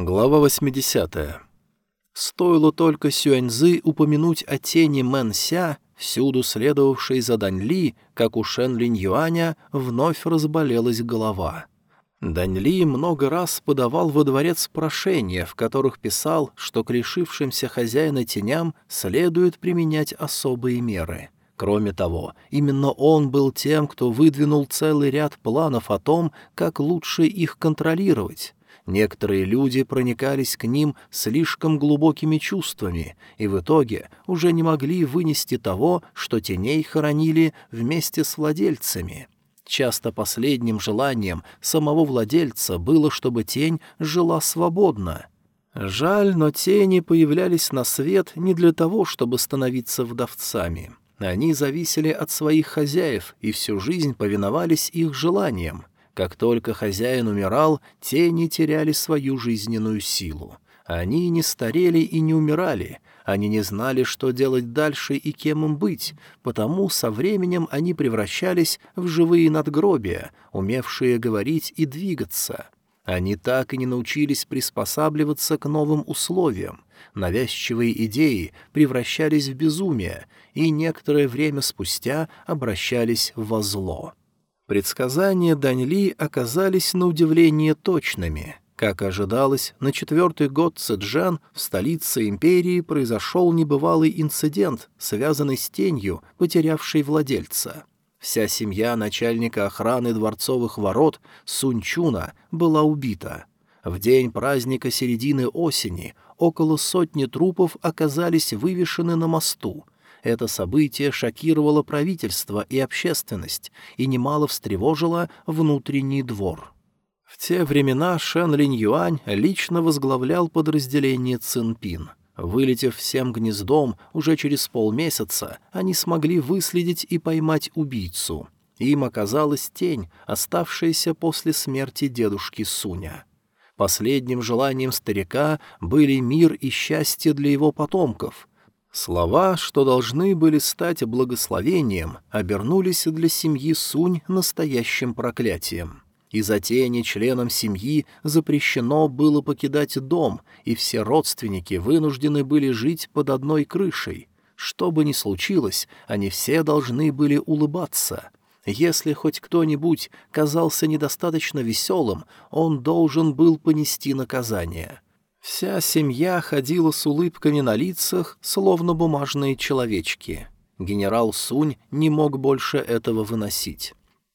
Глава 80. Стоило только Сюаньзы упомянуть о тени Мэн Ся, всюду следовавшей за Дань Ли, как у Шен Линь Юаня, вновь разболелась голова. Дань Ли много раз подавал во дворец прошения, в которых писал, что к лишившимся хозяина теням следует применять особые меры. Кроме того, именно он был тем, кто выдвинул целый ряд планов о том, как лучше их контролировать. Некоторые люди проникались к ним слишком глубокими чувствами и в итоге уже не могли вынести того, что теней хоронили вместе с владельцами. Часто последним желанием самого владельца было, чтобы тень жила свободно. Жаль, но тени появлялись на свет не для того, чтобы становиться вдовцами. Они зависели от своих хозяев и всю жизнь повиновались их желаниям. Как только хозяин умирал, тени теряли свою жизненную силу. Они не старели и не умирали, они не знали, что делать дальше и кем им быть, потому со временем они превращались в живые надгробия, умевшие говорить и двигаться. Они так и не научились приспосабливаться к новым условиям. Навязчивые идеи превращались в безумие, и некоторое время спустя обращались во зло. Предсказания Даньли оказались на удивление точными — как ожидалось, на четвертый год Цзэджан в столице империи произошел небывалый инцидент, связанный с тенью, потерявшей владельца. Вся семья начальника охраны дворцовых ворот Сунчуна была убита. В день праздника середины осени около сотни трупов оказались вывешены на мосту. Это событие шокировало правительство и общественность и немало встревожило внутренний двор. В те времена Шэн Линь Юань лично возглавлял подразделение Цинпин. Вылетев всем гнездом, уже через полмесяца они смогли выследить и поймать убийцу. Им оказалась тень, оставшаяся после смерти дедушки Суня. Последним желанием старика были мир и счастье для его потомков. Слова, что должны были стать благословением, обернулись для семьи Сунь настоящим проклятием. Из-за тени членам семьи запрещено было покидать дом, и все родственники вынуждены были жить под одной крышей. Что бы ни случилось, они все должны были улыбаться. Если хоть кто-нибудь казался недостаточно веселым, он должен был понести наказание. Вся семья ходила с улыбками на лицах, словно бумажные человечки. Генерал Сунь не мог больше этого выносить.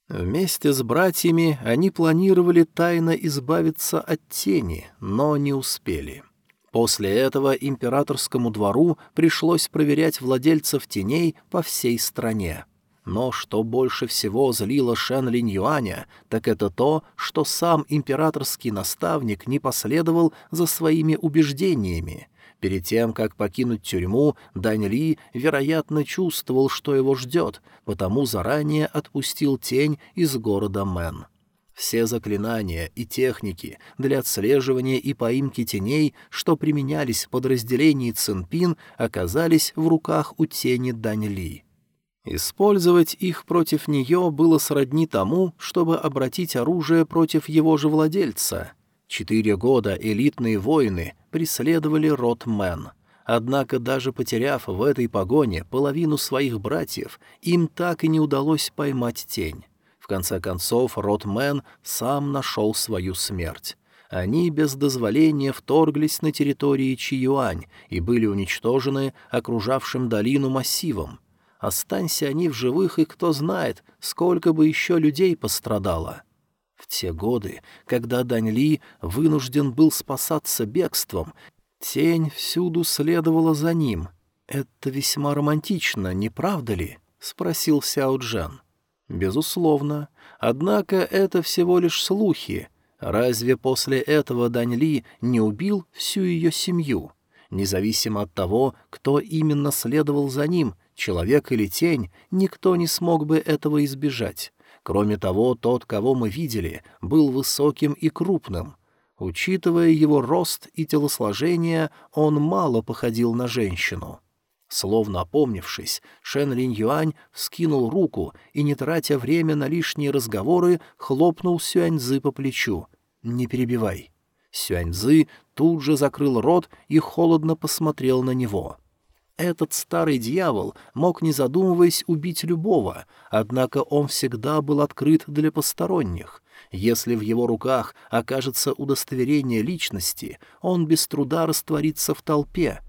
Вместе с братьями они планировали тайно избавиться от тени, но не успели. После этого императорскому двору пришлось проверять владельцев теней по всей стране. Но что больше всего злило Шэн Линь Юаня, так это то, что сам императорский наставник не последовал за своими убеждениями — Перед тем, как покинуть тюрьму, Дань Ли, вероятно, чувствовал, что его ждет, потому заранее отпустил тень из города Мэн. Все заклинания и техники для отслеживания и поимки теней, что применялись в подразделении Цинпин, оказались в руках у тени Дань Ли. Использовать их против нее было сродни тому, чтобы обратить оружие против его же владельца — Четыре года элитные воины преследовали род Мэн. Однако даже потеряв в этой погоне половину своих братьев, им так и не удалось поймать тень. В конце концов, род Мэн сам нашел свою смерть. Они без дозволения вторглись на территории Чиюань и были уничтожены окружавшим долину массивом. Останься они в живых, и кто знает, сколько бы еще людей пострадало. В те годы, когда Дань Ли вынужден был спасаться бегством, тень всюду следовала за ним. «Это весьма романтично, не правда ли?» — спросил Сяо Джан. «Безусловно. Однако это всего лишь слухи. Разве после этого Дань Ли не убил всю ее семью? Независимо от того, кто именно следовал за ним, человек или тень, никто не смог бы этого избежать. Кроме того, тот, кого мы видели, был высоким и крупным. Учитывая его рост и телосложение, он мало походил на женщину. Словно опомнившись, Шен Линь Юань вскинул руку и, не тратя время на лишние разговоры, хлопнул Сюаньзы по плечу. «Не перебивай». Сюаньзы тут же закрыл рот и холодно посмотрел на него. Этот старый дьявол мог, не задумываясь, убить любого, однако он всегда был открыт для посторонних. Если в его руках окажется удостоверение личности, он без труда растворится в толпе.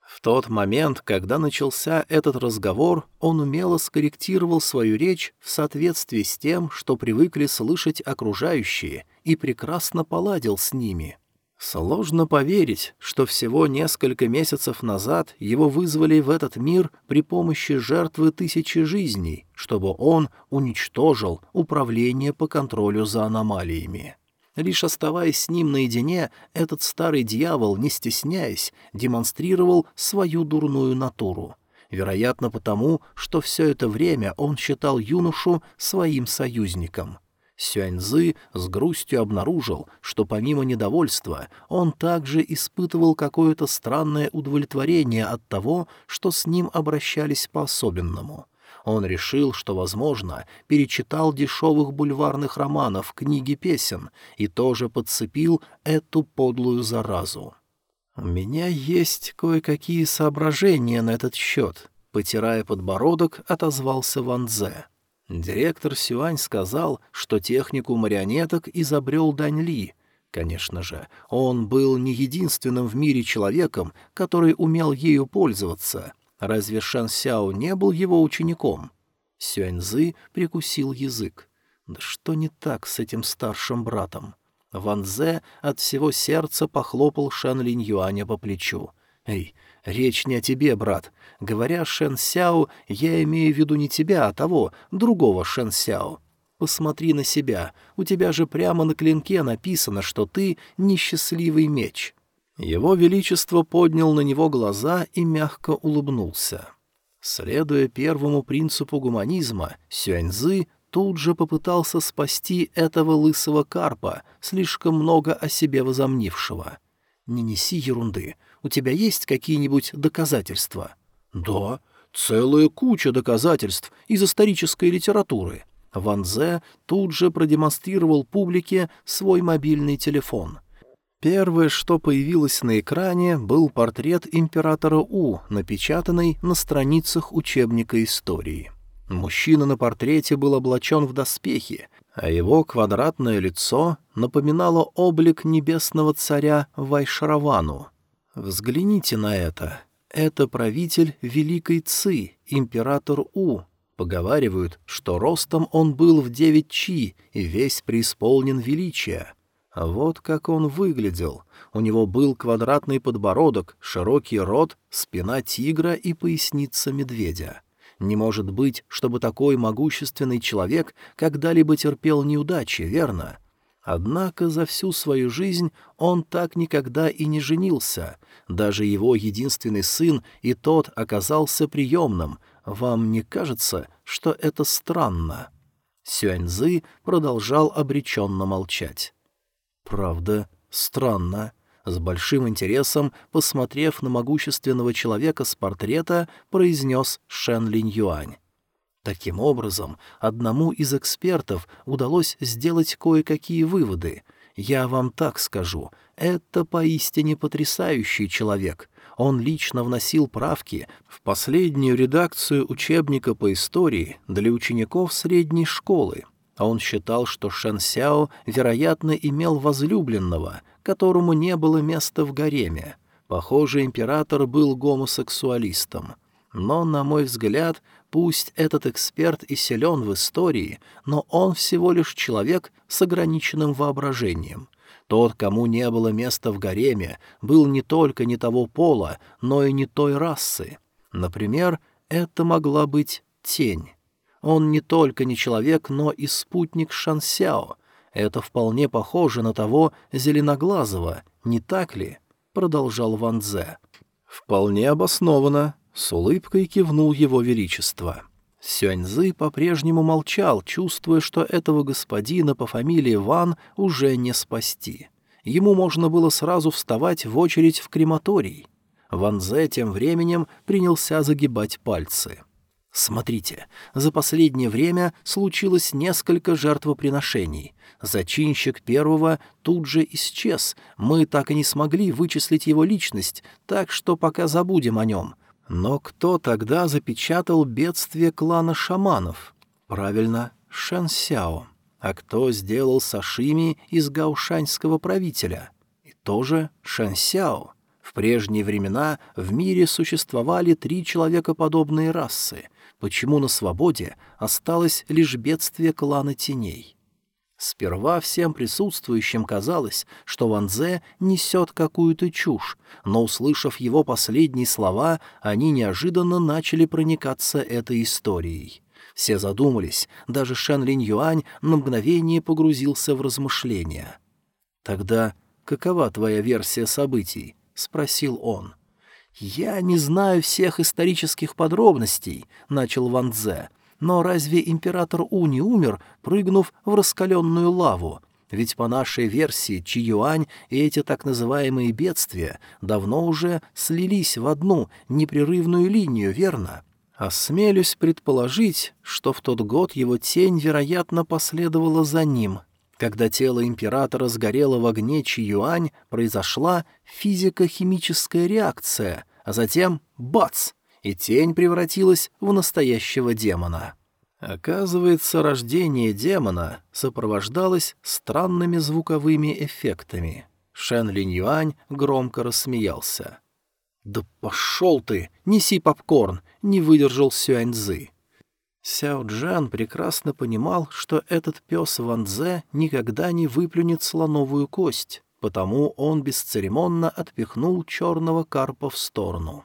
В тот момент, когда начался этот разговор, он умело скорректировал свою речь в соответствии с тем, что привыкли слышать окружающие, и прекрасно поладил с ними. Сложно поверить, что всего несколько месяцев назад его вызвали в этот мир при помощи жертвы тысячи жизней, чтобы он уничтожил управление по контролю за аномалиями. Лишь оставаясь с ним наедине, этот старый дьявол, не стесняясь, демонстрировал свою дурную натуру. Вероятно, потому, что все это время он считал юношу своим союзником. Сюаньзы с грустью обнаружил, что помимо недовольства он также испытывал какое-то странное удовлетворение от того, что с ним обращались по-особенному. Он решил, что, возможно, перечитал дешевых бульварных романов, книги песен и тоже подцепил эту подлую заразу. «У меня есть кое-какие соображения на этот счет», — потирая подбородок, отозвался Ван Дзе. Директор Сюань сказал, что технику марионеток изобрел Дань Ли. Конечно же, он был не единственным в мире человеком, который умел ею пользоваться. Разве Шан Сяо не был его учеником? Сюаньзы прикусил язык. Да что не так с этим старшим братом? Ван Зе от всего сердца похлопал Шан Линь Юаня по плечу. «Эй, речь не о тебе, брат. Говоря Шэн Сяо, я имею в виду не тебя, а того, другого Шэн Сяо. Посмотри на себя, у тебя же прямо на клинке написано, что ты несчастливый меч». Его Величество поднял на него глаза и мягко улыбнулся. Следуя первому принципу гуманизма, Сюаньзы тут же попытался спасти этого лысого карпа, слишком много о себе возомнившего. «Не неси ерунды. У тебя есть какие-нибудь доказательства?» «Да, целая куча доказательств из исторической литературы». Ван Зе тут же продемонстрировал публике свой мобильный телефон. Первое, что появилось на экране, был портрет императора У, напечатанный на страницах учебника истории. Мужчина на портрете был облачен в доспехи, а его квадратное лицо напоминало облик небесного царя Вайшаравану. Взгляните на это. Это правитель Великой Ци, император У. Поговаривают, что ростом он был в девять чи и весь преисполнен величия. Вот как он выглядел. У него был квадратный подбородок, широкий рот, спина тигра и поясница медведя. Не может быть, чтобы такой могущественный человек когда-либо терпел неудачи, верно? Однако за всю свою жизнь он так никогда и не женился. Даже его единственный сын и тот оказался приемным. Вам не кажется, что это странно?» Сюаньзы продолжал обреченно молчать. «Правда, странно». С большим интересом, посмотрев на могущественного человека с портрета, произнес Шен Линь Юань. Таким образом, одному из экспертов удалось сделать кое-какие выводы. Я вам так скажу, это поистине потрясающий человек. Он лично вносил правки в последнюю редакцию учебника по истории для учеников средней школы. Он считал, что Шэн Сяо, вероятно, имел возлюбленного, которому не было места в гареме. Похоже, император был гомосексуалистом. Но, на мой взгляд, Пусть этот эксперт и силен в истории, но он всего лишь человек с ограниченным воображением. Тот, кому не было места в гареме, был не только не того пола, но и не той расы. Например, это могла быть тень. Он не только не человек, но и спутник Шансяо. Это вполне похоже на того зеленоглазого, не так ли? — продолжал Ван Дзе. «Вполне обоснованно», с улыбкой кивнул его величество. Сюаньзы по-прежнему молчал, чувствуя, что этого господина по фамилии Ван уже не спасти. Ему можно было сразу вставать в очередь в крематорий. Ван Зе тем временем принялся загибать пальцы. Смотрите, за последнее время случилось несколько жертвоприношений. Зачинщик первого тут же исчез, мы так и не смогли вычислить его личность, так что пока забудем о нем. Но кто тогда запечатал бедствие клана шаманов? Правильно, Шэн Сяо. А кто сделал сашими из гаушаньского правителя? И тоже Шэн Сяо. В прежние времена в мире существовали три человекоподобные расы. Почему на свободе осталось лишь бедствие клана теней? Сперва всем присутствующим казалось, что Ван Зе несет какую-то чушь, но, услышав его последние слова, они неожиданно начали проникаться этой историей. Все задумались, даже Шэн Линь Юань на мгновение погрузился в размышления. «Тогда какова твоя версия событий?» — спросил он. «Я не знаю всех исторических подробностей», — начал Ван Дзе, «но разве император У не умер, прыгнув в раскаленную лаву? Ведь по нашей версии Чи Юань и эти так называемые бедствия давно уже слились в одну непрерывную линию, верно?» Осмелюсь предположить, что в тот год его тень, вероятно, последовала за ним, когда тело императора сгорело в огне Чиюань, произошла физико-химическая реакция, а затем — бац! И тень превратилась в настоящего демона. Оказывается, рождение демона сопровождалось странными звуковыми эффектами. Шен Линь Юань громко рассмеялся. «Да пошел ты! Неси попкорн!» — не выдержал Сюаньзы. Сяо Джан прекрасно понимал, что этот пес Ван Дзе никогда не выплюнет слоновую кость, потому он бесцеремонно отпихнул черного карпа в сторону.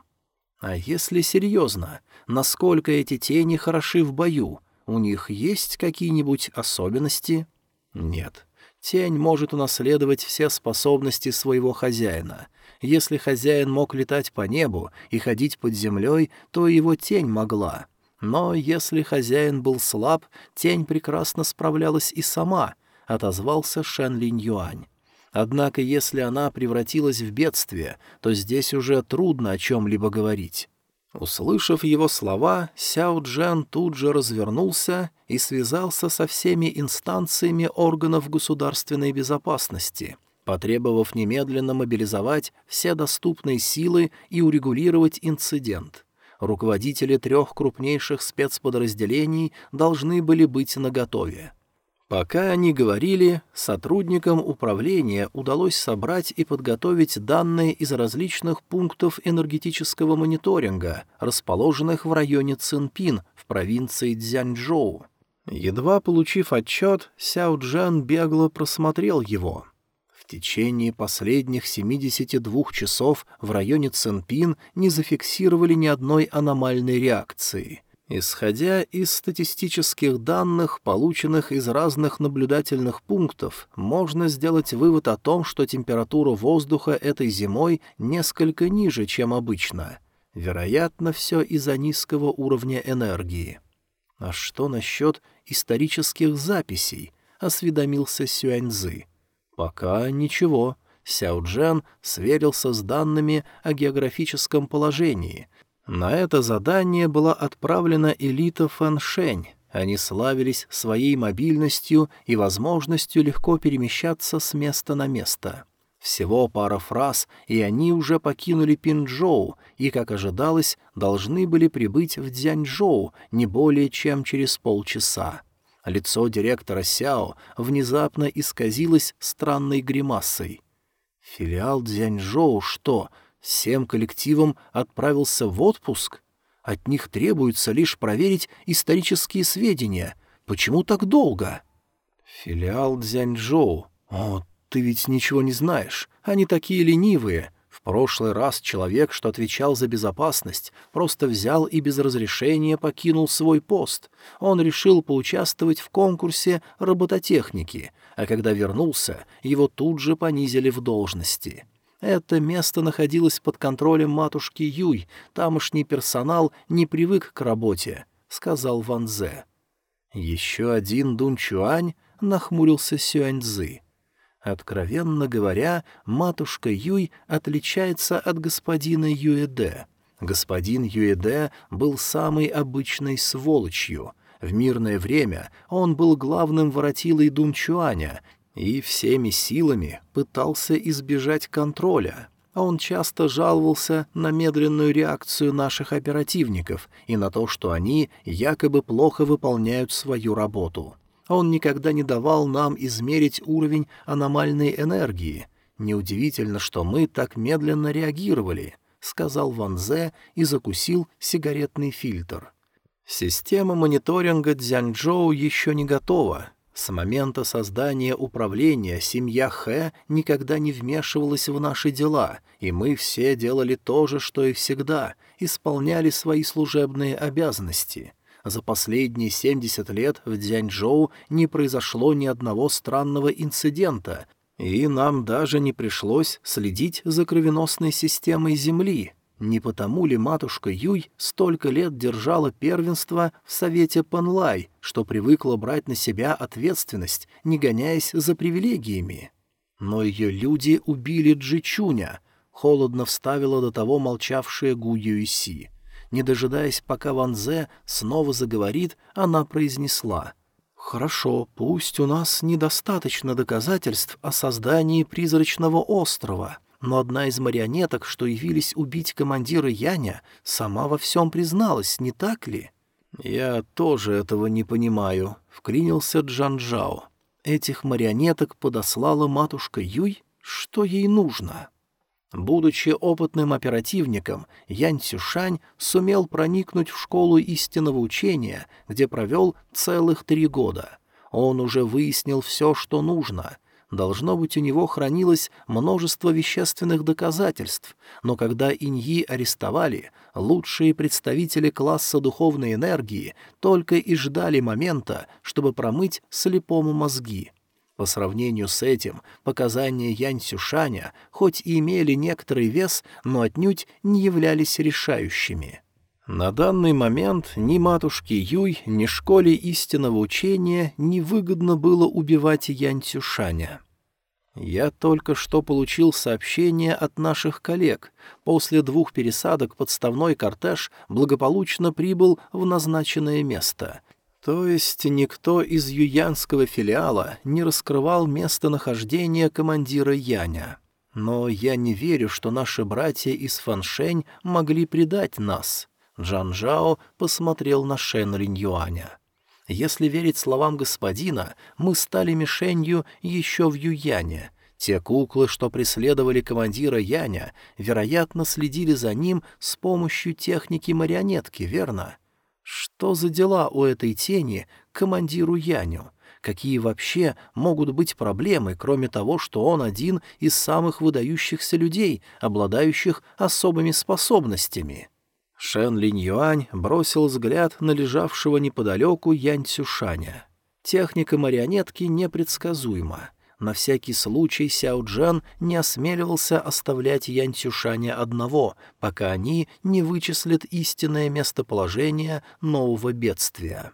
А если серьезно, насколько эти тени хороши в бою? У них есть какие-нибудь особенности? Нет. Тень может унаследовать все способности своего хозяина. Если хозяин мог летать по небу и ходить под землей, то его тень могла — но если хозяин был слаб, тень прекрасно справлялась и сама, — отозвался Шен Линь Юань. Однако если она превратилась в бедствие, то здесь уже трудно о чем-либо говорить. Услышав его слова, Сяо Джен тут же развернулся и связался со всеми инстанциями органов государственной безопасности, потребовав немедленно мобилизовать все доступные силы и урегулировать инцидент руководители трех крупнейших спецподразделений должны были быть наготове. Пока они говорили, сотрудникам управления удалось собрать и подготовить данные из различных пунктов энергетического мониторинга, расположенных в районе Цинпин в провинции Цзяньчжоу. Едва получив отчет, Сяо Джан бегло просмотрел его — в течение последних 72 часов в районе Цинпин не зафиксировали ни одной аномальной реакции. Исходя из статистических данных, полученных из разных наблюдательных пунктов, можно сделать вывод о том, что температура воздуха этой зимой несколько ниже, чем обычно. Вероятно, все из-за низкого уровня энергии. А что насчет исторических записей? — осведомился Сюаньзы. Пока ничего. Сяо Джен сверился с данными о географическом положении. На это задание была отправлена элита Фэншень. Они славились своей мобильностью и возможностью легко перемещаться с места на место. Всего пара фраз, и они уже покинули Пинчжоу и, как ожидалось, должны были прибыть в Дзяньчжоу не более чем через полчаса. Лицо директора Сяо внезапно исказилось странной гримасой. Филиал Дзяньжоу что, всем коллективом отправился в отпуск? От них требуется лишь проверить исторические сведения. Почему так долго? Филиал Дзяньжоу. О, ты ведь ничего не знаешь. Они такие ленивые. В прошлый раз человек, что отвечал за безопасность, просто взял и без разрешения покинул свой пост. Он решил поучаствовать в конкурсе робототехники, а когда вернулся, его тут же понизили в должности. Это место находилось под контролем матушки Юй, тамошний персонал не привык к работе, — сказал Ван Зе. Еще один Дун Чуань нахмурился Сюаньзы. Откровенно говоря, матушка Юй отличается от господина Юэде. Господин Юэде был самой обычной сволочью. В мирное время он был главным воротилой Дунчуаня и всеми силами пытался избежать контроля. Он часто жаловался на медленную реакцию наших оперативников и на то, что они якобы плохо выполняют свою работу. Он никогда не давал нам измерить уровень аномальной энергии. Неудивительно, что мы так медленно реагировали —— сказал Ван Зе и закусил сигаретный фильтр. Система мониторинга Дзянчжоу еще не готова. С момента создания управления семья Хэ никогда не вмешивалась в наши дела, и мы все делали то же, что и всегда, исполняли свои служебные обязанности. За последние 70 лет в Дзянчжоу не произошло ни одного странного инцидента, и нам даже не пришлось следить за кровеносной системой Земли. Не потому ли матушка Юй столько лет держала первенство в Совете Панлай, что привыкла брать на себя ответственность, не гоняясь за привилегиями? Но ее люди убили Джичуня, холодно вставила до того молчавшая Гу Юйси. Не дожидаясь, пока Ван Зе снова заговорит, она произнесла — «Хорошо, пусть у нас недостаточно доказательств о создании призрачного острова, но одна из марионеток, что явились убить командира Яня, сама во всем призналась, не так ли?» «Я тоже этого не понимаю», — вклинился Джанжао. «Этих марионеток подослала матушка Юй? Что ей нужно?» Будучи опытным оперативником, Янь Цюшань сумел проникнуть в школу истинного учения, где провел целых три года. Он уже выяснил все, что нужно. Должно быть, у него хранилось множество вещественных доказательств, но когда Иньи арестовали, лучшие представители класса духовной энергии только и ждали момента, чтобы промыть слепому мозги — по сравнению с этим, показания Янь Сюшаня хоть и имели некоторый вес, но отнюдь не являлись решающими. На данный момент ни матушке Юй, ни школе истинного учения невыгодно было убивать Янь Сюшаня. Я только что получил сообщение от наших коллег. После двух пересадок подставной кортеж благополучно прибыл в назначенное место. То есть никто из юянского филиала не раскрывал местонахождение командира Яня. Но я не верю, что наши братья из Фаншень могли предать нас. Джан Жао посмотрел на Шен Линь Юаня. Если верить словам господина, мы стали мишенью еще в Юяне. Те куклы, что преследовали командира Яня, вероятно, следили за ним с помощью техники марионетки, верно? — что за дела у этой тени командиру Яню? Какие вообще могут быть проблемы, кроме того, что он один из самых выдающихся людей, обладающих особыми способностями? Шен Линь Юань бросил взгляд на лежавшего неподалеку Янь Цюшаня. Техника марионетки непредсказуема. На всякий случай Сяо Джан не осмеливался оставлять Янь Цюшаня одного, пока они не вычислят истинное местоположение нового бедствия.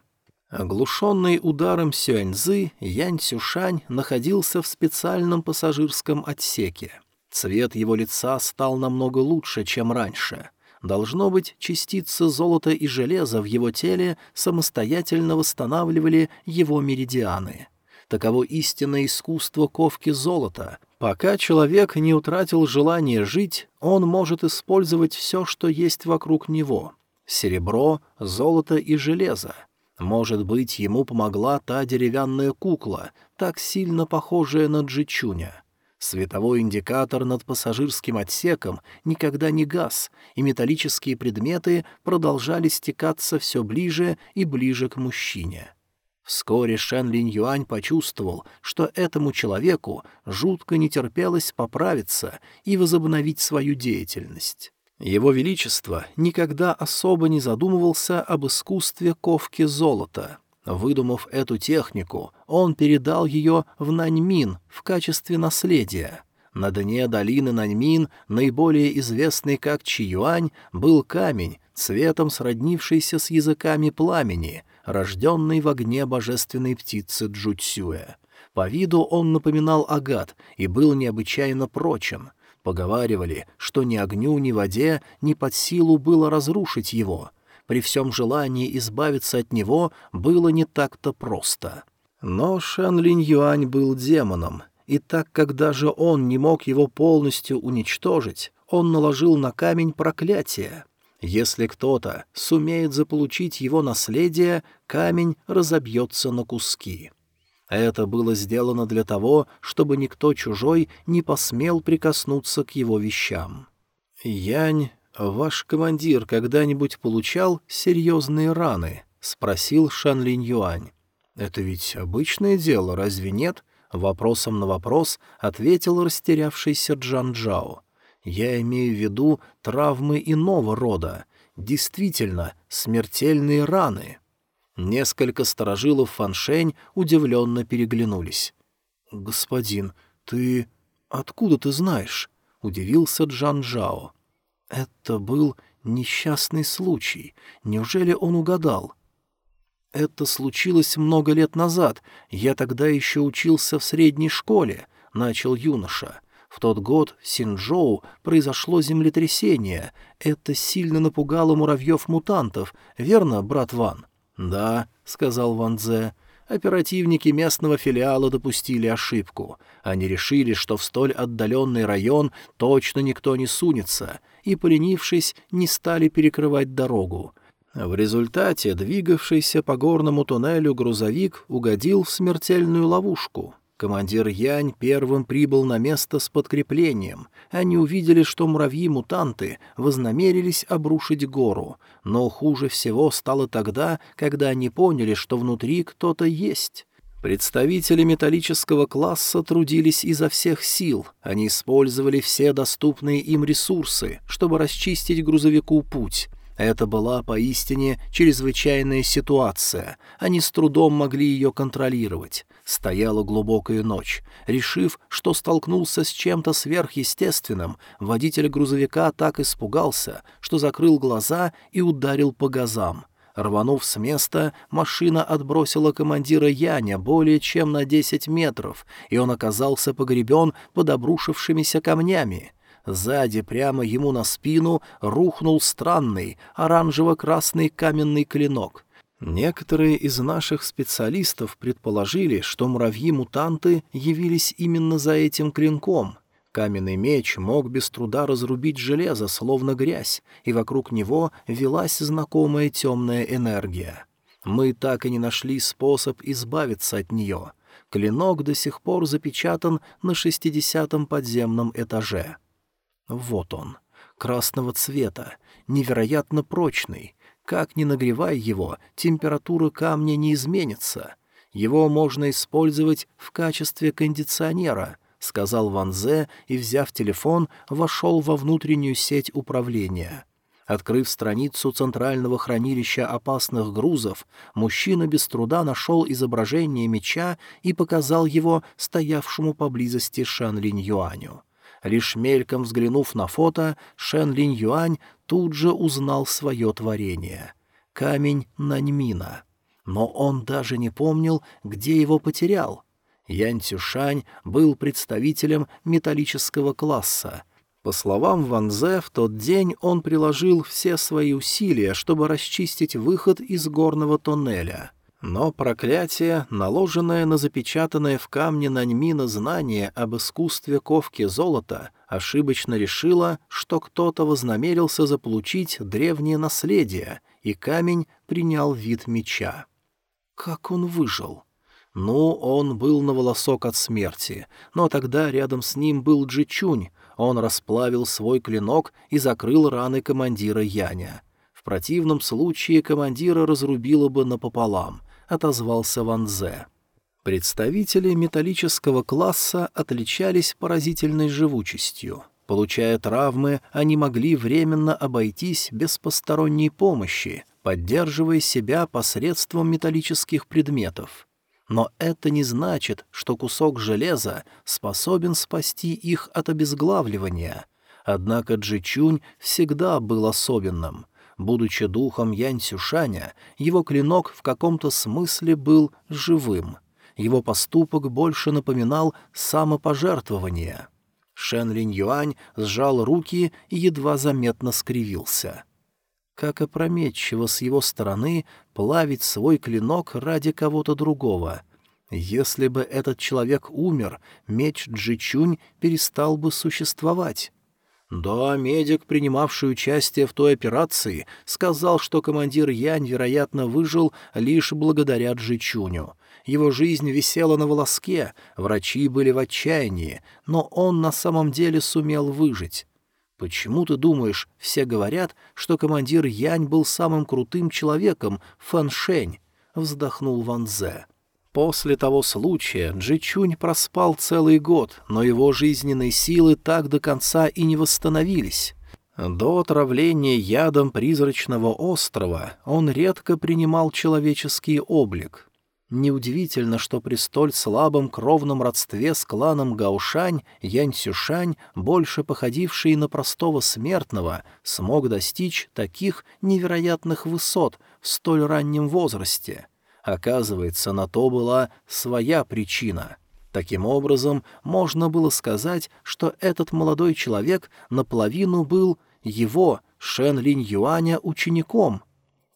Оглушенный ударом Сюаньзы, Янь Цюшань находился в специальном пассажирском отсеке. Цвет его лица стал намного лучше, чем раньше. Должно быть, частицы золота и железа в его теле самостоятельно восстанавливали его меридианы — Таково истинное искусство ковки золота. Пока человек не утратил желание жить, он может использовать все, что есть вокруг него. Серебро, золото и железо. Может быть, ему помогла та деревянная кукла, так сильно похожая на Джичуня. Световой индикатор над пассажирским отсеком никогда не гас, и металлические предметы продолжали стекаться все ближе и ближе к мужчине. Вскоре Шен Линь Юань почувствовал, что этому человеку жутко не терпелось поправиться и возобновить свою деятельность. Его Величество никогда особо не задумывался об искусстве ковки золота. Выдумав эту технику, он передал ее в Наньмин в качестве наследия. На дне долины Наньмин, наиболее известный как Чиюань, был камень, цветом сроднившийся с языками пламени — рожденный в огне божественной птицы Джуцюэ. По виду он напоминал агат и был необычайно прочен. Поговаривали, что ни огню, ни воде ни под силу было разрушить его. При всем желании избавиться от него было не так-то просто. Но Шэн Линь Юань был демоном, и так как даже он не мог его полностью уничтожить, он наложил на камень проклятие. Если кто-то сумеет заполучить его наследие, камень разобьется на куски. Это было сделано для того, чтобы никто чужой не посмел прикоснуться к его вещам. «Янь, ваш командир когда-нибудь получал серьезные раны?» — спросил Шан Линь Юань. «Это ведь обычное дело, разве нет?» Вопросом на вопрос ответил растерявшийся Джан Джао. «Я имею в виду травмы иного рода. Действительно, смертельные раны». Несколько сторожилов Фаншень удивленно переглянулись. «Господин, ты... откуда ты знаешь?» — удивился Джан Джао. «Это был несчастный случай. Неужели он угадал?» «Это случилось много лет назад. Я тогда еще учился в средней школе», — начал юноша. В тот год в Синчжоу произошло землетрясение. Это сильно напугало муравьев-мутантов, верно, брат Ван? «Да», — сказал Ван Дзе, — «оперативники местного филиала допустили ошибку. Они решили, что в столь отдаленный район точно никто не сунется, и, поленившись, не стали перекрывать дорогу. В результате двигавшийся по горному туннелю грузовик угодил в смертельную ловушку. Командир Янь первым прибыл на место с подкреплением. Они увидели, что муравьи-мутанты вознамерились обрушить гору, но хуже всего стало тогда, когда они поняли, что внутри кто-то есть. Представители металлического класса трудились изо всех сил, они использовали все доступные им ресурсы, чтобы расчистить грузовику путь — это была поистине чрезвычайная ситуация, они с трудом могли ее контролировать. Стояла глубокая ночь. Решив, что столкнулся с чем-то сверхъестественным, водитель грузовика так испугался, что закрыл глаза и ударил по газам. Рванув с места, машина отбросила командира Яня более чем на десять метров, и он оказался погребен под обрушившимися камнями. Сзади, прямо ему на спину, рухнул странный оранжево-красный каменный клинок. Некоторые из наших специалистов предположили, что муравьи-мутанты явились именно за этим клинком. Каменный меч мог без труда разрубить железо, словно грязь, и вокруг него велась знакомая темная энергия. Мы так и не нашли способ избавиться от нее. Клинок до сих пор запечатан на шестидесятом подземном этаже. Вот он, красного цвета, невероятно прочный. Как ни нагревай его, температура камня не изменится. Его можно использовать в качестве кондиционера, — сказал Ван Зе и, взяв телефон, вошел во внутреннюю сеть управления. Открыв страницу центрального хранилища опасных грузов, мужчина без труда нашел изображение меча и показал его стоявшему поблизости Шан Линь Юаню. Лишь мельком взглянув на фото, Шен Линь Юань тут же узнал свое творение — камень Наньмина. Но он даже не помнил, где его потерял. Янь Цюшань был представителем металлического класса. По словам Ван Зе, в тот день он приложил все свои усилия, чтобы расчистить выход из горного тоннеля — но проклятие, наложенное на запечатанное в камне Наньмина знание об искусстве ковки золота, ошибочно решило, что кто-то вознамерился заполучить древнее наследие, и камень принял вид меча. Как он выжил? Ну, он был на волосок от смерти, но тогда рядом с ним был Джичунь, он расплавил свой клинок и закрыл раны командира Яня. В противном случае командира разрубило бы напополам —— отозвался Ван Зе. Представители металлического класса отличались поразительной живучестью. Получая травмы, они могли временно обойтись без посторонней помощи, поддерживая себя посредством металлических предметов. Но это не значит, что кусок железа способен спасти их от обезглавливания. Однако Джичунь всегда был особенным — Будучи духом Янь Цюшаня, его клинок в каком-то смысле был живым. Его поступок больше напоминал самопожертвование. Шен Линь Юань сжал руки и едва заметно скривился. Как опрометчиво с его стороны плавить свой клинок ради кого-то другого. Если бы этот человек умер, меч Джичунь перестал бы существовать. Да, медик, принимавший участие в той операции, сказал, что командир Янь, вероятно, выжил лишь благодаря Джичуню. Его жизнь висела на волоске, врачи были в отчаянии, но он на самом деле сумел выжить. «Почему ты думаешь, все говорят, что командир Янь был самым крутым человеком, Фэн Шэнь?» — вздохнул Ван Зе. После того случая Джи Чунь проспал целый год, но его жизненные силы так до конца и не восстановились. До отравления ядом призрачного острова он редко принимал человеческий облик. Неудивительно, что при столь слабом кровном родстве с кланом Гаушань Янь Цюшань, больше походивший на простого смертного, смог достичь таких невероятных высот в столь раннем возрасте. Оказывается, на то была своя причина. Таким образом, можно было сказать, что этот молодой человек наполовину был его, Шен Линь Юаня, учеником.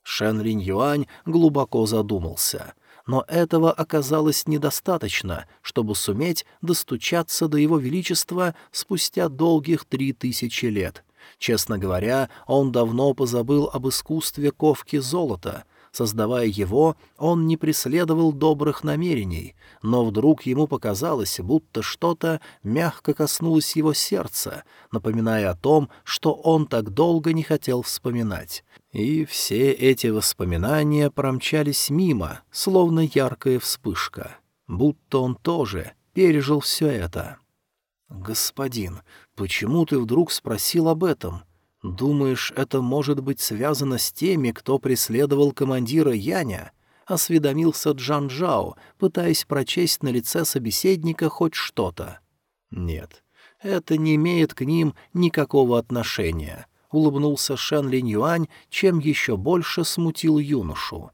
Шен Линь Юань глубоко задумался — но этого оказалось недостаточно, чтобы суметь достучаться до его величества спустя долгих три тысячи лет. Честно говоря, он давно позабыл об искусстве ковки золота — Создавая его, он не преследовал добрых намерений, но вдруг ему показалось, будто что-то мягко коснулось его сердца, напоминая о том, что он так долго не хотел вспоминать. И все эти воспоминания промчались мимо, словно яркая вспышка, будто он тоже пережил все это. «Господин, почему ты вдруг спросил об этом?» «Думаешь, это может быть связано с теми, кто преследовал командира Яня?» — осведомился Джан Джао, пытаясь прочесть на лице собеседника хоть что-то. «Нет, это не имеет к ним никакого отношения», — улыбнулся Шен Линь Юань, чем еще больше смутил юношу.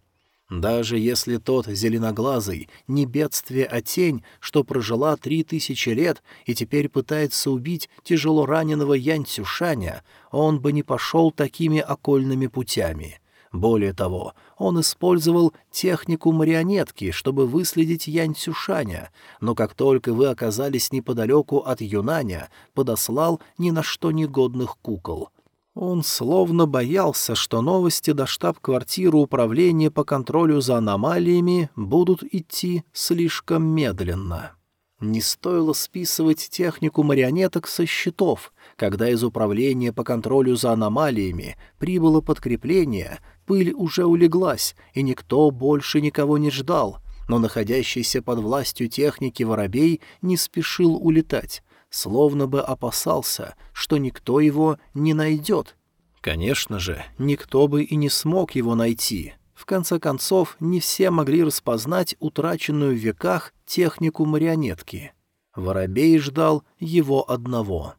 Даже если тот зеленоглазый не бедствие, а тень, что прожила три тысячи лет и теперь пытается убить тяжело раненого Янь Цюшаня, он бы не пошел такими окольными путями. Более того, он использовал технику марионетки, чтобы выследить Янь Цюшаня, но как только вы оказались неподалеку от Юнаня, подослал ни на что негодных кукол — он словно боялся, что новости до штаб-квартиры управления по контролю за аномалиями будут идти слишком медленно. Не стоило списывать технику марионеток со счетов. Когда из управления по контролю за аномалиями прибыло подкрепление, пыль уже улеглась, и никто больше никого не ждал, но находящийся под властью техники воробей не спешил улетать словно бы опасался, что никто его не найдет. Конечно же, никто бы и не смог его найти. В конце концов, не все могли распознать утраченную в веках технику марионетки. Воробей ждал его одного.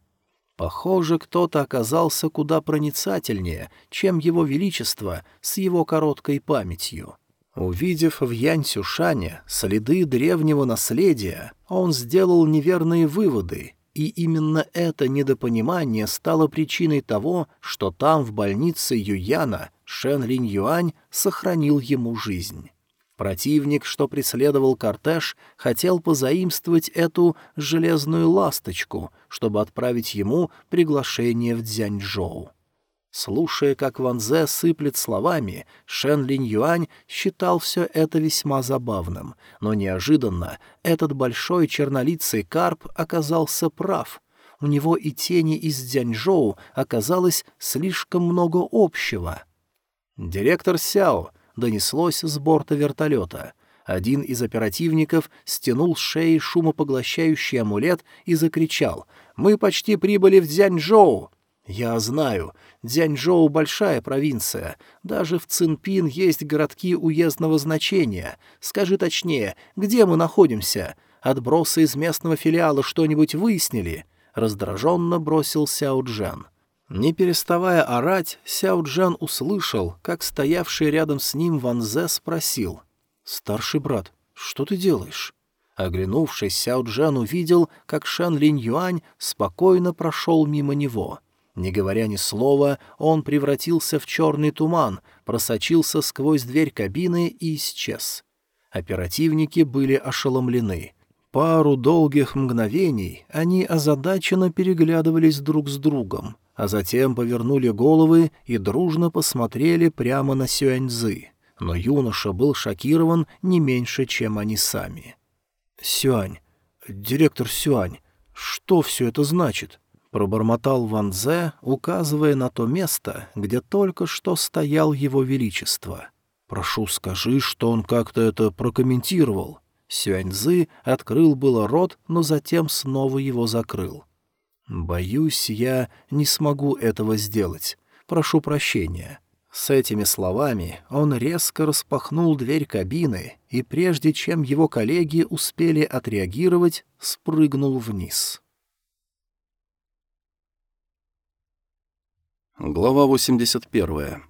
Похоже, кто-то оказался куда проницательнее, чем его величество с его короткой памятью. Увидев в Янь-Сюшане следы древнего наследия, он сделал неверные выводы и именно это недопонимание стало причиной того, что там, в больнице Юяна, Шен Линь Юань сохранил ему жизнь. Противник, что преследовал кортеж, хотел позаимствовать эту железную ласточку, чтобы отправить ему приглашение в Дзяньчжоу. Слушая, как Ван Зе сыплет словами, Шен Линь Юань считал все это весьма забавным, но неожиданно этот большой чернолицый карп оказался прав. У него и тени из Дзяньжоу оказалось слишком много общего. «Директор Сяо!» — донеслось с борта вертолета. Один из оперативников стянул с шеи шумопоглощающий амулет и закричал «Мы почти прибыли в Дзяньжоу!» «Я знаю. Дзяньчжоу — большая провинция. Даже в Цинпин есть городки уездного значения. Скажи точнее, где мы находимся? Отбросы из местного филиала что-нибудь выяснили?» Раздраженно бросил Сяо Джен. Не переставая орать, Сяо Джен услышал, как стоявший рядом с ним Ван Зе спросил. «Старший брат, что ты делаешь?» Оглянувшись, Сяо Джан увидел, как Шэн Линь Юань спокойно прошел мимо него. Не говоря ни слова, он превратился в черный туман, просочился сквозь дверь кабины и исчез. Оперативники были ошеломлены. Пару долгих мгновений они озадаченно переглядывались друг с другом, а затем повернули головы и дружно посмотрели прямо на Сюаньзы. Но юноша был шокирован не меньше, чем они сами. «Сюань, директор Сюань, что все это значит?» Пробормотал Ван Зе, указывая на то место, где только что стоял его величество. «Прошу, скажи, что он как-то это прокомментировал». Сюаньзы открыл было рот, но затем снова его закрыл. «Боюсь, я не смогу этого сделать. Прошу прощения». С этими словами он резко распахнул дверь кабины и, прежде чем его коллеги успели отреагировать, спрыгнул вниз. Глава 81.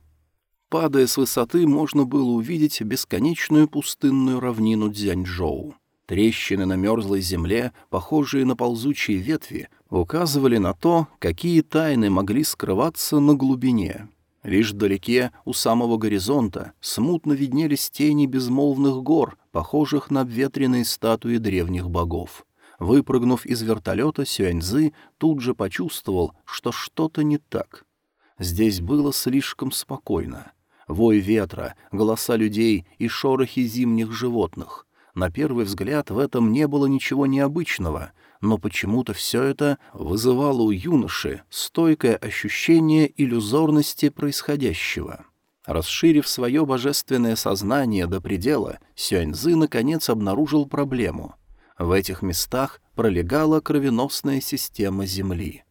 Падая с высоты, можно было увидеть бесконечную пустынную равнину Дзяньчжоу. Трещины на мерзлой земле, похожие на ползучие ветви, указывали на то, какие тайны могли скрываться на глубине. Лишь вдалеке, у самого горизонта, смутно виднелись тени безмолвных гор, похожих на обветренные статуи древних богов. Выпрыгнув из вертолета, Сюаньзы тут же почувствовал, что что-то не так — Здесь было слишком спокойно. Вой ветра, голоса людей и шорохи зимних животных. На первый взгляд в этом не было ничего необычного, но почему-то все это вызывало у юноши стойкое ощущение иллюзорности происходящего. Расширив свое божественное сознание до предела, Сюаньзы наконец обнаружил проблему. В этих местах пролегала кровеносная система Земли.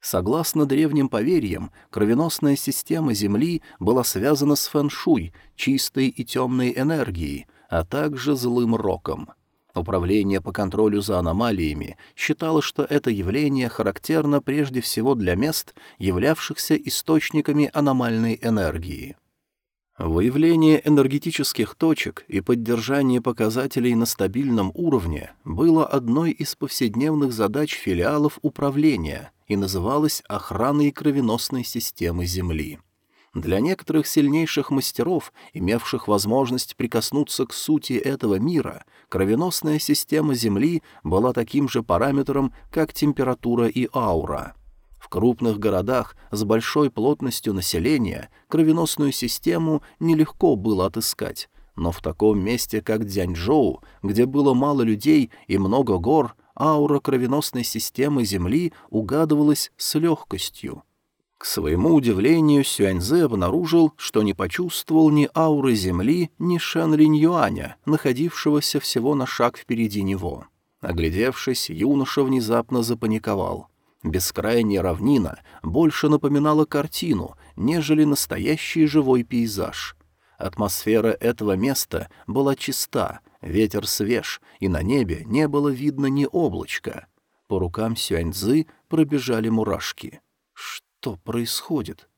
Согласно древним поверьям, кровеносная система Земли была связана с фэншуй, чистой и темной энергией, а также злым роком. Управление по контролю за аномалиями считало, что это явление характерно прежде всего для мест, являвшихся источниками аномальной энергии. Выявление энергетических точек и поддержание показателей на стабильном уровне было одной из повседневных задач филиалов управления и называлось охраной кровеносной системы Земли. Для некоторых сильнейших мастеров, имевших возможность прикоснуться к сути этого мира, кровеносная система Земли была таким же параметром, как температура и аура — в крупных городах с большой плотностью населения кровеносную систему нелегко было отыскать, но в таком месте, как Дзяньчжоу, где было мало людей и много гор, аура кровеносной системы Земли угадывалась с легкостью. К своему удивлению, Сюаньзе обнаружил, что не почувствовал ни ауры Земли, ни Шэн Линь Юаня, находившегося всего на шаг впереди него. Оглядевшись, юноша внезапно запаниковал. Бескрайняя равнина больше напоминала картину, нежели настоящий живой пейзаж. Атмосфера этого места была чиста, ветер свеж, и на небе не было видно ни облачка. По рукам Сюаньзы пробежали мурашки. Что происходит?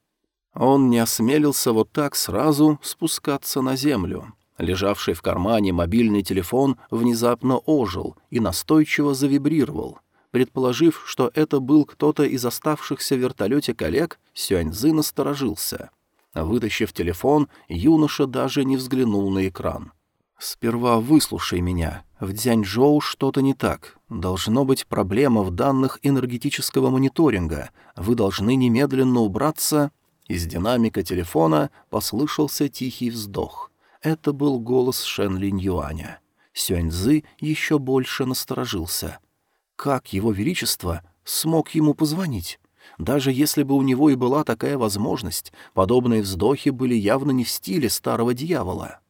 Он не осмелился вот так сразу спускаться на землю. Лежавший в кармане мобильный телефон внезапно ожил и настойчиво завибрировал — Предположив, что это был кто-то из оставшихся в вертолете коллег, Сюаньзы насторожился. Вытащив телефон, юноша даже не взглянул на экран. «Сперва выслушай меня. В Дзяньчжоу что-то не так. Должно быть проблема в данных энергетического мониторинга. Вы должны немедленно убраться...» Из динамика телефона послышался тихий вздох. Это был голос Шен Линь Юаня. Сюаньзы еще больше насторожился — как его величество смог ему позвонить? Даже если бы у него и была такая возможность, подобные вздохи были явно не в стиле старого дьявола.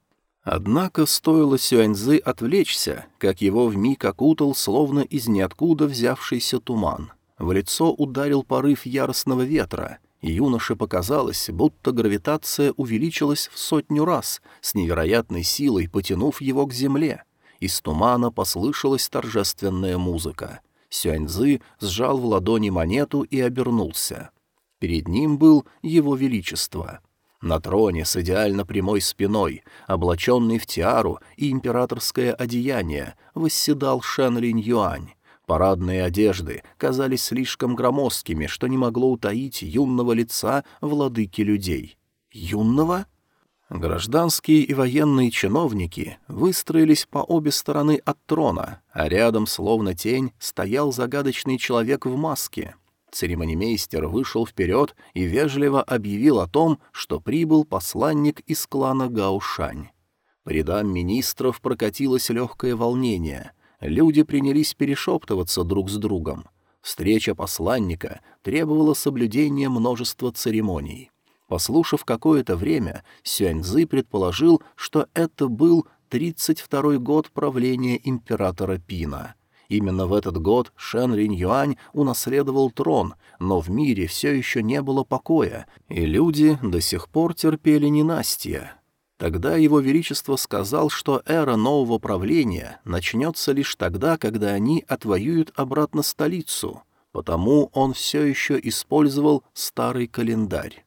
Однако стоило Сюаньзы отвлечься, как его вмиг окутал, словно из ниоткуда взявшийся туман. В лицо ударил порыв яростного ветра, и юноше показалось, будто гравитация увеличилась в сотню раз, с невероятной силой потянув его к земле — из тумана послышалась торжественная музыка. Сюаньзы сжал в ладони монету и обернулся. Перед ним был его величество. На троне с идеально прямой спиной, облаченный в тиару и императорское одеяние, восседал Шэн Линь Юань. Парадные одежды казались слишком громоздкими, что не могло утаить юного лица владыки людей. Юного? Гражданские и военные чиновники выстроились по обе стороны от трона, а рядом, словно тень, стоял загадочный человек в маске. Церемонимейстер вышел вперед и вежливо объявил о том, что прибыл посланник из клана Гаушань. По рядам министров прокатилось легкое волнение. Люди принялись перешептываться друг с другом. Встреча посланника требовала соблюдения множества церемоний. Послушав какое-то время, Сюаньзы предположил, что это был 32-й год правления императора Пина. Именно в этот год Шен Ринь Юань унаследовал трон, но в мире все еще не было покоя, и люди до сих пор терпели ненастье. Тогда его величество сказал, что эра нового правления начнется лишь тогда, когда они отвоюют обратно столицу, потому он все еще использовал старый календарь.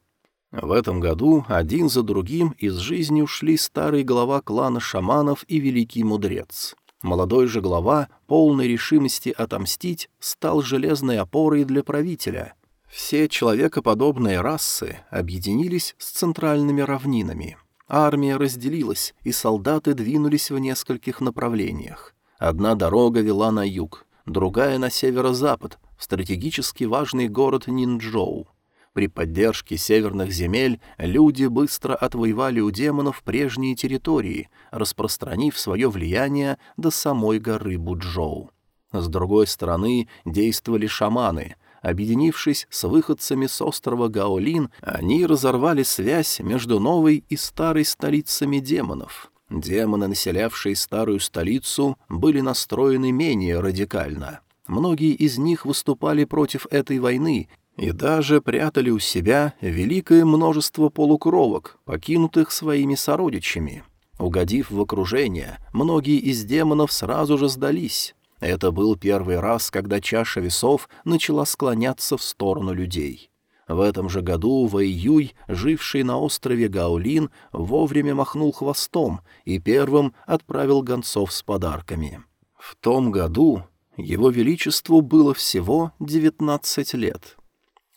В этом году один за другим из жизни ушли старый глава клана шаманов и великий мудрец. Молодой же глава, полной решимости отомстить, стал железной опорой для правителя. Все человекоподобные расы объединились с центральными равнинами. Армия разделилась, и солдаты двинулись в нескольких направлениях. Одна дорога вела на юг, другая — на северо-запад, в стратегически важный город Нинджоу. При поддержке северных земель люди быстро отвоевали у демонов прежние территории, распространив свое влияние до самой горы Буджоу. С другой стороны действовали шаманы. Объединившись с выходцами с острова Гаолин, они разорвали связь между новой и старой столицами демонов. Демоны, населявшие старую столицу, были настроены менее радикально. Многие из них выступали против этой войны и даже прятали у себя великое множество полукровок, покинутых своими сородичами. Угодив в окружение, многие из демонов сразу же сдались. Это был первый раз, когда чаша весов начала склоняться в сторону людей. В этом же году Вэйюй, живший на острове Гаолин, вовремя махнул хвостом и первым отправил гонцов с подарками. В том году его величеству было всего девятнадцать лет —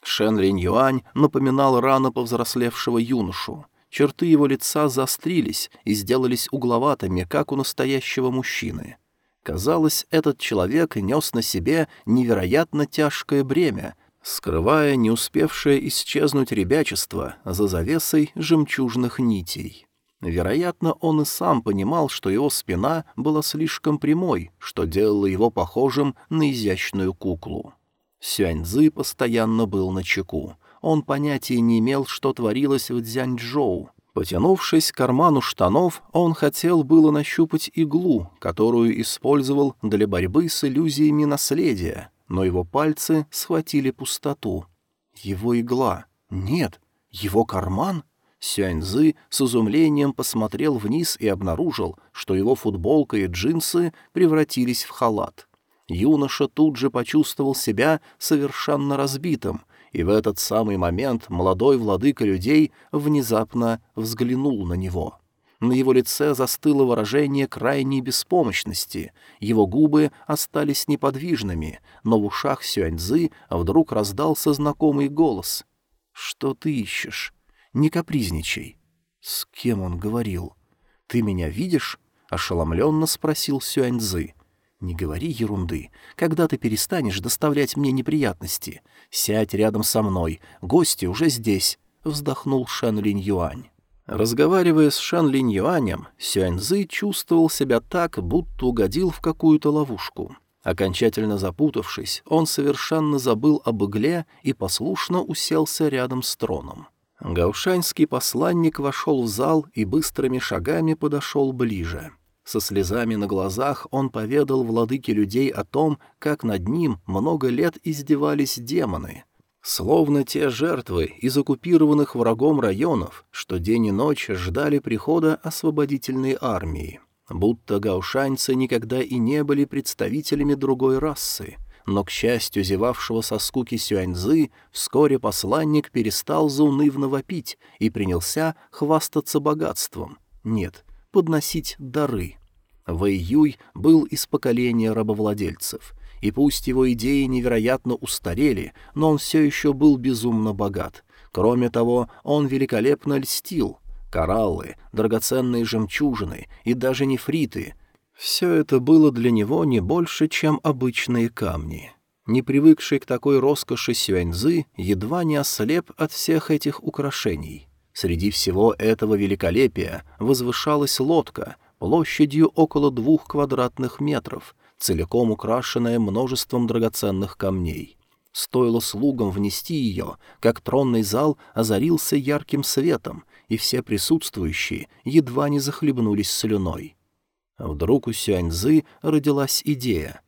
Шен Линь Юань напоминал рано повзрослевшего юношу. Черты его лица заострились и сделались угловатыми, как у настоящего мужчины. Казалось, этот человек нес на себе невероятно тяжкое бремя, скрывая не успевшее исчезнуть ребячество за завесой жемчужных нитей. Вероятно, он и сам понимал, что его спина была слишком прямой, что делало его похожим на изящную куклу. Сюаньзы постоянно был на чеку. Он понятия не имел, что творилось в Дзяньчжоу. Потянувшись к карману штанов, он хотел было нащупать иглу, которую использовал для борьбы с иллюзиями наследия, но его пальцы схватили пустоту. Его игла. Нет, его карман? Сюаньзы с изумлением посмотрел вниз и обнаружил, что его футболка и джинсы превратились в халат. Юноша тут же почувствовал себя совершенно разбитым, и в этот самый момент молодой владыка людей внезапно взглянул на него. На его лице застыло выражение крайней беспомощности, его губы остались неподвижными, но в ушах Сюаньзы вдруг раздался знакомый голос. «Что ты ищешь? Не капризничай». «С кем он говорил?» «Ты меня видишь?» — ошеломленно спросил Сюаньзы. «Не говори ерунды. Когда ты перестанешь доставлять мне неприятности? Сядь рядом со мной. Гости уже здесь», — вздохнул Шан Линь Юань. Разговаривая с Шан Линь Юанем, Сюаньзы чувствовал себя так, будто угодил в какую-то ловушку. Окончательно запутавшись, он совершенно забыл об игле и послушно уселся рядом с троном. Гаушанский посланник вошел в зал и быстрыми шагами подошел ближе. Со слезами на глазах он поведал владыке людей о том, как над ним много лет издевались демоны. Словно те жертвы из оккупированных врагом районов, что день и ночь ждали прихода освободительной армии. Будто гаушаньцы никогда и не были представителями другой расы. но, к счастью, зевавшего со скуки Сюаньзы, вскоре посланник перестал заунывно вопить и принялся хвастаться богатством. Нет, подносить дары. Вэй Юй был из поколения рабовладельцев, и пусть его идеи невероятно устарели, но он все еще был безумно богат. Кроме того, он великолепно льстил. Кораллы, драгоценные жемчужины и даже нефриты — все это было для него не больше, чем обычные камни. Не привыкший к такой роскоши Сюаньзы едва не ослеп от всех этих украшений. Среди всего этого великолепия возвышалась лодка площадью около двух квадратных метров, целиком украшенная множеством драгоценных камней. Стоило слугам внести ее, как тронный зал озарился ярким светом, и все присутствующие едва не захлебнулись слюной. Вдруг у Сюаньзы родилась идея.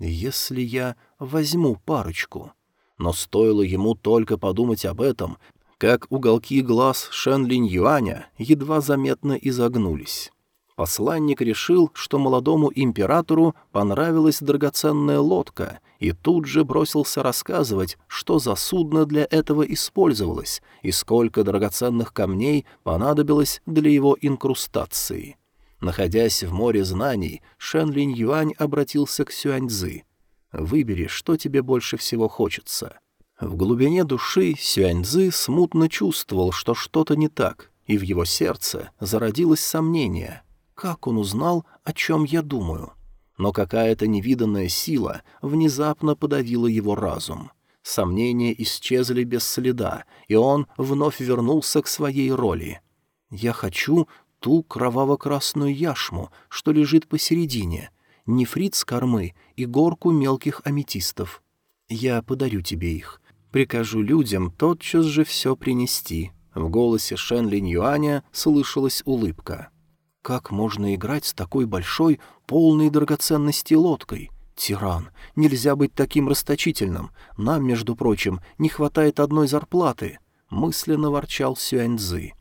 «Если я возьму парочку...» Но стоило ему только подумать об этом, как уголки глаз Шэн Линь Юаня едва заметно изогнулись. Посланник решил, что молодому императору понравилась драгоценная лодка, и тут же бросился рассказывать, что за судно для этого использовалось и сколько драгоценных камней понадобилось для его инкрустации. Находясь в море знаний, Шэн Линь Юань обратился к Сюаньзы. «Выбери, что тебе больше всего хочется». В глубине души Сюаньзы смутно чувствовал, что что-то не так, и в его сердце зародилось сомнение. Как он узнал, о чем я думаю? Но какая-то невиданная сила внезапно подавила его разум. Сомнения исчезли без следа, и он вновь вернулся к своей роли. «Я хочу, ту кроваво-красную яшму, что лежит посередине, нефрит с кормы и горку мелких аметистов. Я подарю тебе их. Прикажу людям тотчас же все принести». В голосе Шен Линь Юаня слышалась улыбка. «Как можно играть с такой большой, полной драгоценности лодкой? Тиран, нельзя быть таким расточительным. Нам, между прочим, не хватает одной зарплаты», — мысленно ворчал Сюаньзы.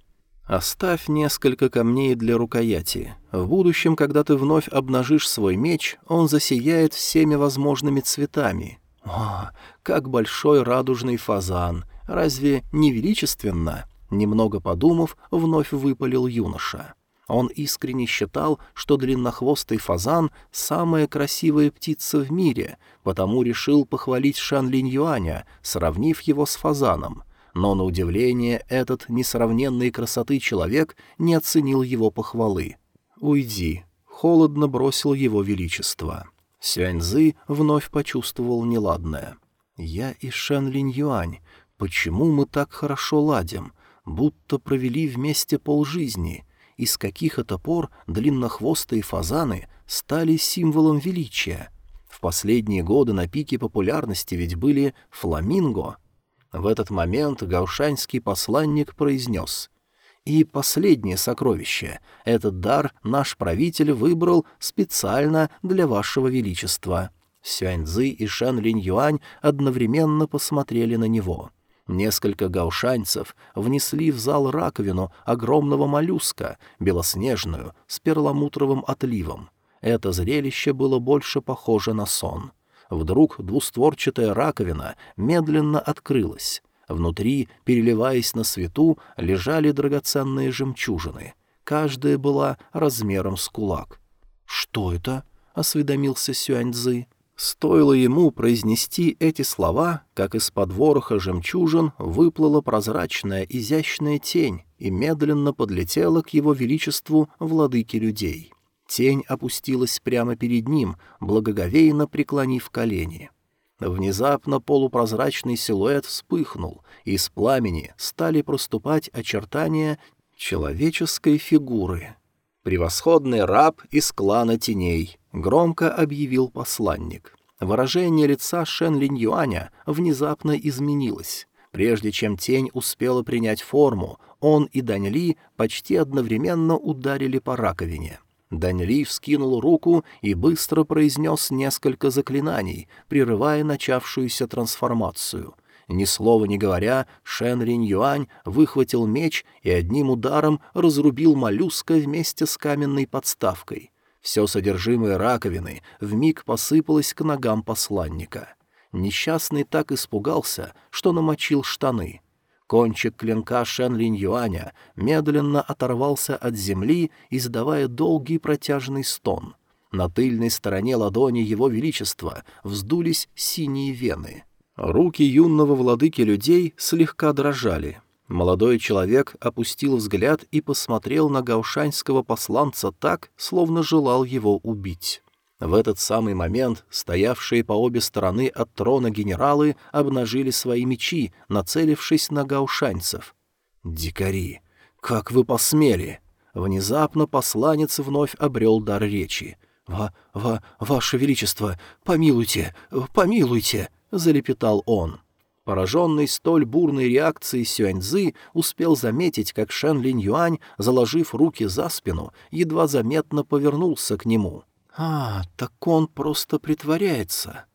Оставь несколько камней для рукояти. В будущем, когда ты вновь обнажишь свой меч, он засияет всеми возможными цветами. О, как большой радужный фазан! Разве не величественно? Немного подумав, вновь выпалил юноша. Он искренне считал, что длиннохвостый фазан — самая красивая птица в мире, потому решил похвалить Шан Линь Юаня, сравнив его с фазаном — но, на удивление, этот несравненной красоты человек не оценил его похвалы. «Уйди», — холодно бросил его величество. Сюаньзы вновь почувствовал неладное. «Я и Шен Линь Юань, почему мы так хорошо ладим? Будто провели вместе полжизни. Из каких это пор длиннохвостые фазаны стали символом величия?» В последние годы на пике популярности ведь были фламинго, в этот момент гаушанский посланник произнес «И последнее сокровище. Этот дар наш правитель выбрал специально для вашего величества». Сюаньцзы и Шан Линь Юань одновременно посмотрели на него. Несколько гаушанцев внесли в зал раковину огромного моллюска, белоснежную, с перламутровым отливом. Это зрелище было больше похоже на сон. Вдруг двустворчатая раковина медленно открылась. Внутри, переливаясь на свету, лежали драгоценные жемчужины. Каждая была размером с кулак. «Что это?» — осведомился Сюаньцзы. Стоило ему произнести эти слова, как из-под вороха жемчужин выплыла прозрачная изящная тень и медленно подлетела к его величеству владыке людей. Тень опустилась прямо перед ним, благоговейно преклонив колени. Внезапно полупрозрачный силуэт вспыхнул, и из пламени стали проступать очертания человеческой фигуры. «Превосходный раб из клана теней», — громко объявил посланник. Выражение лица Шен Линь Юаня внезапно изменилось. Прежде чем тень успела принять форму, он и Дань Ли почти одновременно ударили по раковине — Даньли вскинул руку и быстро произнес несколько заклинаний, прерывая начавшуюся трансформацию. Ни слова не говоря, Шен Ринь Юань выхватил меч и одним ударом разрубил моллюска вместе с каменной подставкой. Все содержимое раковины вмиг посыпалось к ногам посланника. Несчастный так испугался, что намочил штаны. Кончик клинка Шен Линь Юаня медленно оторвался от земли, издавая долгий протяжный стон. На тыльной стороне ладони его величества вздулись синие вены. Руки юного владыки людей слегка дрожали. Молодой человек опустил взгляд и посмотрел на гаушанского посланца так, словно желал его убить. В этот самый момент стоявшие по обе стороны от трона генералы обнажили свои мечи, нацелившись на гаушанцев. «Дикари! Как вы посмели!» Внезапно посланец вновь обрел дар речи. «Ва... ва... ваше величество, помилуйте, помилуйте!» — залепетал он. Пораженный столь бурной реакцией Сюаньзы успел заметить, как Шен Линь Юань, заложив руки за спину, едва заметно повернулся к нему — «А, так он просто притворяется».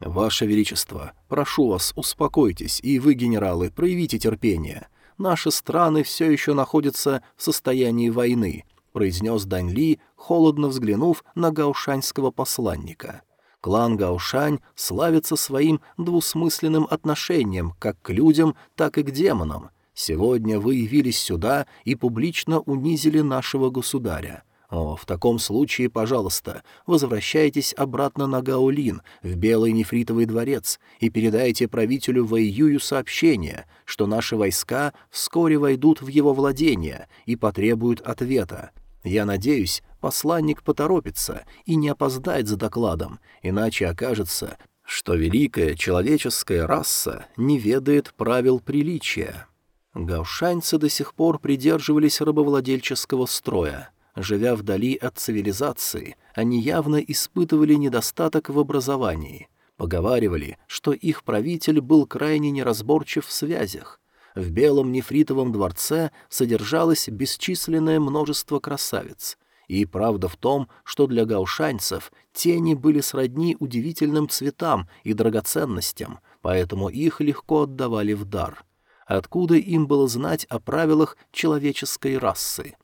«Ваше Величество, прошу вас, успокойтесь, и вы, генералы, проявите терпение. Наши страны все еще находятся в состоянии войны», — произнес Дань Ли, холодно взглянув на гаушаньского посланника. Клан Гаушань славится своим двусмысленным отношением как к людям, так и к демонам. Сегодня вы явились сюда и публично унизили нашего государя. О, в таком случае, пожалуйста, возвращайтесь обратно на Гаолин, в Белый Нефритовый дворец, и передайте правителю Вэйюю сообщение, что наши войска вскоре войдут в его владения и потребуют ответа. Я надеюсь, посланник поторопится и не опоздает за докладом, иначе окажется, что великая человеческая раса не ведает правил приличия. Гаушаньцы до сих пор придерживались рабовладельческого строя — Живя вдали от цивилизации, они явно испытывали недостаток в образовании. Поговаривали, что их правитель был крайне неразборчив в связях. В белом нефритовом дворце содержалось бесчисленное множество красавиц. И правда в том, что для гаушанцев тени были сродни удивительным цветам и драгоценностям, поэтому их легко отдавали в дар. Откуда им было знать о правилах человеческой расы?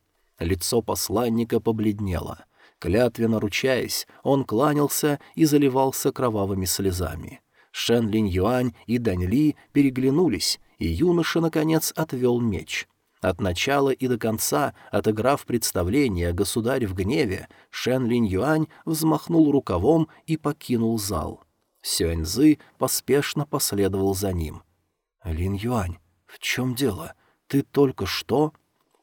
Лицо посланника побледнело. Клятвенно ручаясь, он кланялся и заливался кровавыми слезами. Шен Линь Юань и Дань Ли переглянулись, и юноша, наконец, отвел меч. От начала и до конца, отыграв представление «Государь в гневе», Шен Линь Юань взмахнул рукавом и покинул зал. Сюаньзы поспешно последовал за ним. «Линь Юань, в чем дело? Ты только что...»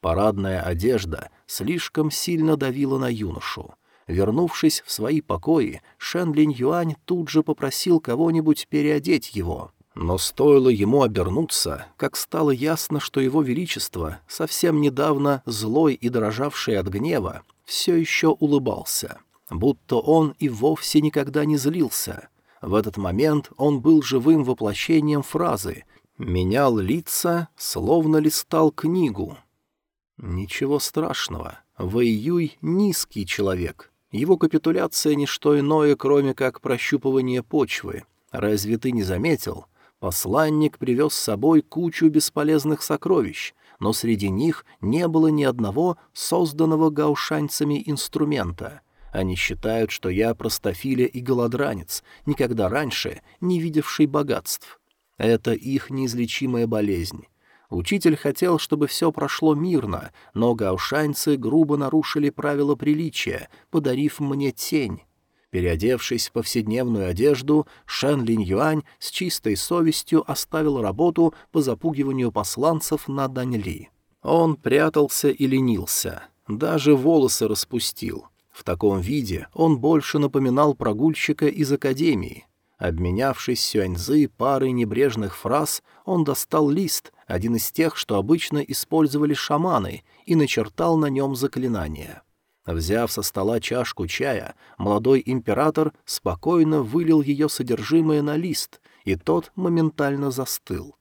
Парадная одежда слишком сильно давила на юношу. Вернувшись в свои покои, Шен Линь Юань тут же попросил кого-нибудь переодеть его. Но стоило ему обернуться, как стало ясно, что его величество, совсем недавно злой и дрожавший от гнева, все еще улыбался, будто он и вовсе никогда не злился. В этот момент он был живым воплощением фразы, менял лица, словно листал книгу. Ничего страшного. Вэйюй — низкий человек. Его капитуляция — не что иное, кроме как прощупывание почвы. Разве ты не заметил? Посланник привез с собой кучу бесполезных сокровищ, но среди них не было ни одного созданного гаушанцами инструмента. Они считают, что я простофиля и голодранец, никогда раньше не видевший богатств. Это их неизлечимая болезнь. Учитель хотел, чтобы все прошло мирно, но гаушаньцы грубо нарушили правила приличия, подарив мне тень. Переодевшись в повседневную одежду, Шэн Линь Юань с чистой совестью оставил работу по запугиванию посланцев на Даньли. Он прятался и ленился, даже волосы распустил. В таком виде он больше напоминал прогульщика из академии. Обменявшись сюаньзы парой небрежных фраз, он достал лист, один из тех, что обычно использовали шаманы, и начертал на нем заклинание. Взяв со стола чашку чая, молодой император спокойно вылил ее содержимое на лист, и тот моментально застыл.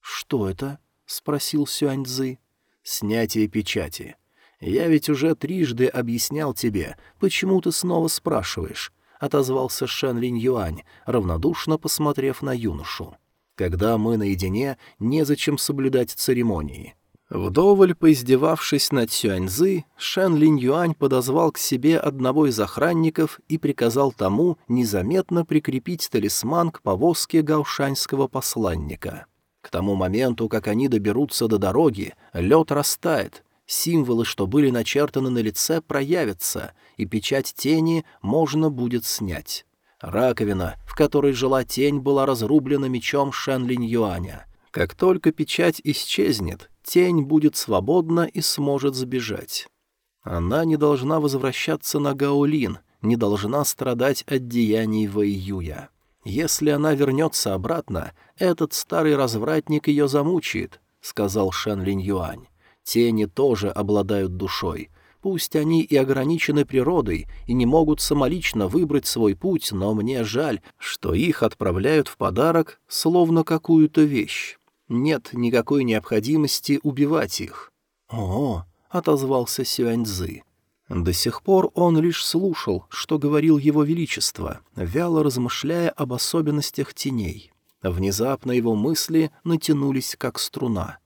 «Что это?» — спросил Сюаньзы. «Снятие печати. Я ведь уже трижды объяснял тебе, почему ты снова спрашиваешь отозвался Шэн Линь Юань, равнодушно посмотрев на юношу. «Когда мы наедине, незачем соблюдать церемонии». Вдоволь поиздевавшись над Сюаньзы, Шэн Линь Юань подозвал к себе одного из охранников и приказал тому незаметно прикрепить талисман к повозке гаушаньского посланника. К тому моменту, как они доберутся до дороги, лед растает, символы, что были начертаны на лице, проявятся, и печать тени можно будет снять. Раковина, в которой жила тень, была разрублена мечом Шэн Линь Юаня. Как только печать исчезнет, тень будет свободна и сможет сбежать. Она не должна возвращаться на Гаолин, не должна страдать от деяний Вэйюя. Если она вернется обратно, этот старый развратник ее замучает, — сказал Шэн Линь Юань. Тени тоже обладают душой. Пусть они и ограничены природой и не могут самолично выбрать свой путь, но мне жаль, что их отправляют в подарок, словно какую-то вещь. Нет никакой необходимости убивать их. «О!» — отозвался Сюаньзы. До сих пор он лишь слушал, что говорил его величество, вяло размышляя об особенностях теней. Внезапно его мысли натянулись, как струна.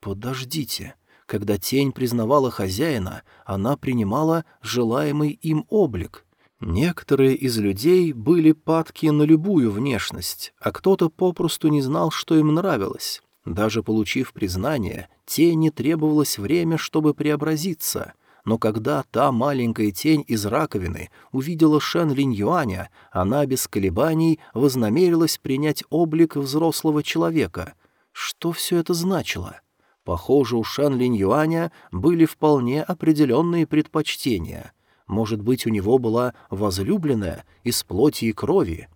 «Подождите!» Когда тень признавала хозяина, она принимала желаемый им облик. Некоторые из людей были падки на любую внешность, а кто-то попросту не знал, что им нравилось. Даже получив признание, тени требовалось время, чтобы преобразиться. Но когда та маленькая тень из раковины увидела Шен Линь Юаня, она без колебаний вознамерилась принять облик взрослого человека. Что все это значило? Похоже, у Шан Линь Юаня были вполне определенные предпочтения. Может быть, у него была возлюбленная из плоти и крови.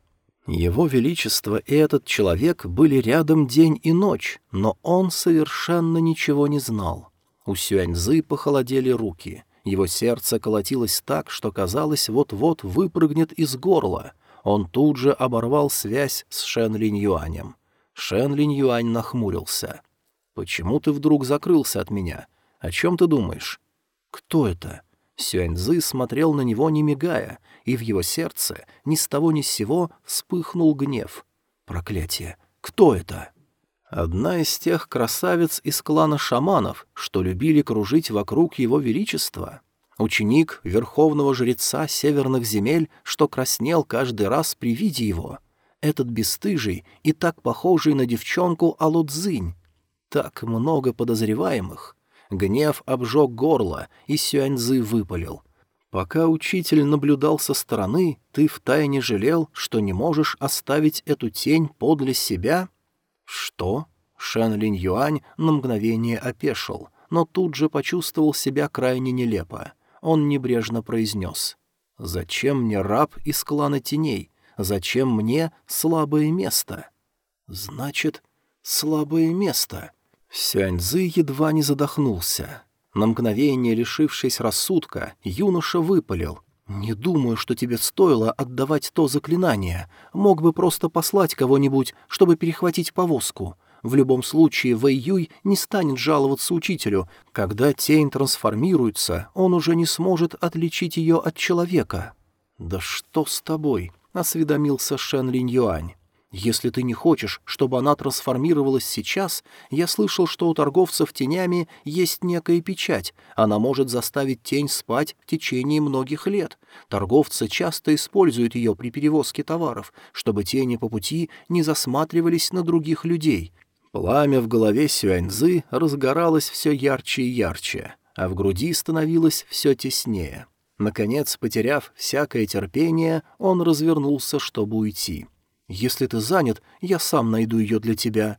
Его Величество и этот человек были рядом день и ночь, но он совершенно ничего не знал. У Сюаньзы похолодели руки. Его сердце колотилось так, что казалось, вот-вот выпрыгнет из горла. Он тут же оборвал связь с Шен Линь Юанем. Шен Линь Юань нахмурился. «Почему ты вдруг закрылся от меня? О чем ты думаешь?» «Кто это?» Сюаньзы смотрел на него, не мигая, и в его сердце ни с того ни с сего вспыхнул гнев. «Проклятие! Кто это?» Одна из тех красавиц из клана шаманов, что любили кружить вокруг его величества. Ученик верховного жреца северных земель, что краснел каждый раз при виде его. Этот бесстыжий и так похожий на девчонку Алудзинь, так много подозреваемых. Гнев обжег горло, и Сюаньзы выпалил. Пока учитель наблюдал со стороны, ты втайне жалел, что не можешь оставить эту тень подле себя? Что? Шэн Линь Юань на мгновение опешил, но тут же почувствовал себя крайне нелепо. Он небрежно произнес. «Зачем мне раб из клана теней? Зачем мне слабое место?» «Значит, слабое место», Сяньзы едва не задохнулся. На мгновение, лишившись рассудка, юноша выпалил. «Не думаю, что тебе стоило отдавать то заклинание. Мог бы просто послать кого-нибудь, чтобы перехватить повозку. В любом случае, Вэй Юй не станет жаловаться учителю. Когда тень трансформируется, он уже не сможет отличить ее от человека». «Да что с тобой?» — осведомился Шен Линь Юань. Если ты не хочешь, чтобы она трансформировалась сейчас, я слышал, что у торговцев тенями есть некая печать. Она может заставить тень спать в течение многих лет. Торговцы часто используют ее при перевозке товаров, чтобы тени по пути не засматривались на других людей. Пламя в голове Сюаньзы разгоралось все ярче и ярче, а в груди становилось все теснее. Наконец, потеряв всякое терпение, он развернулся, чтобы уйти. Если ты занят, я сам найду ее для тебя».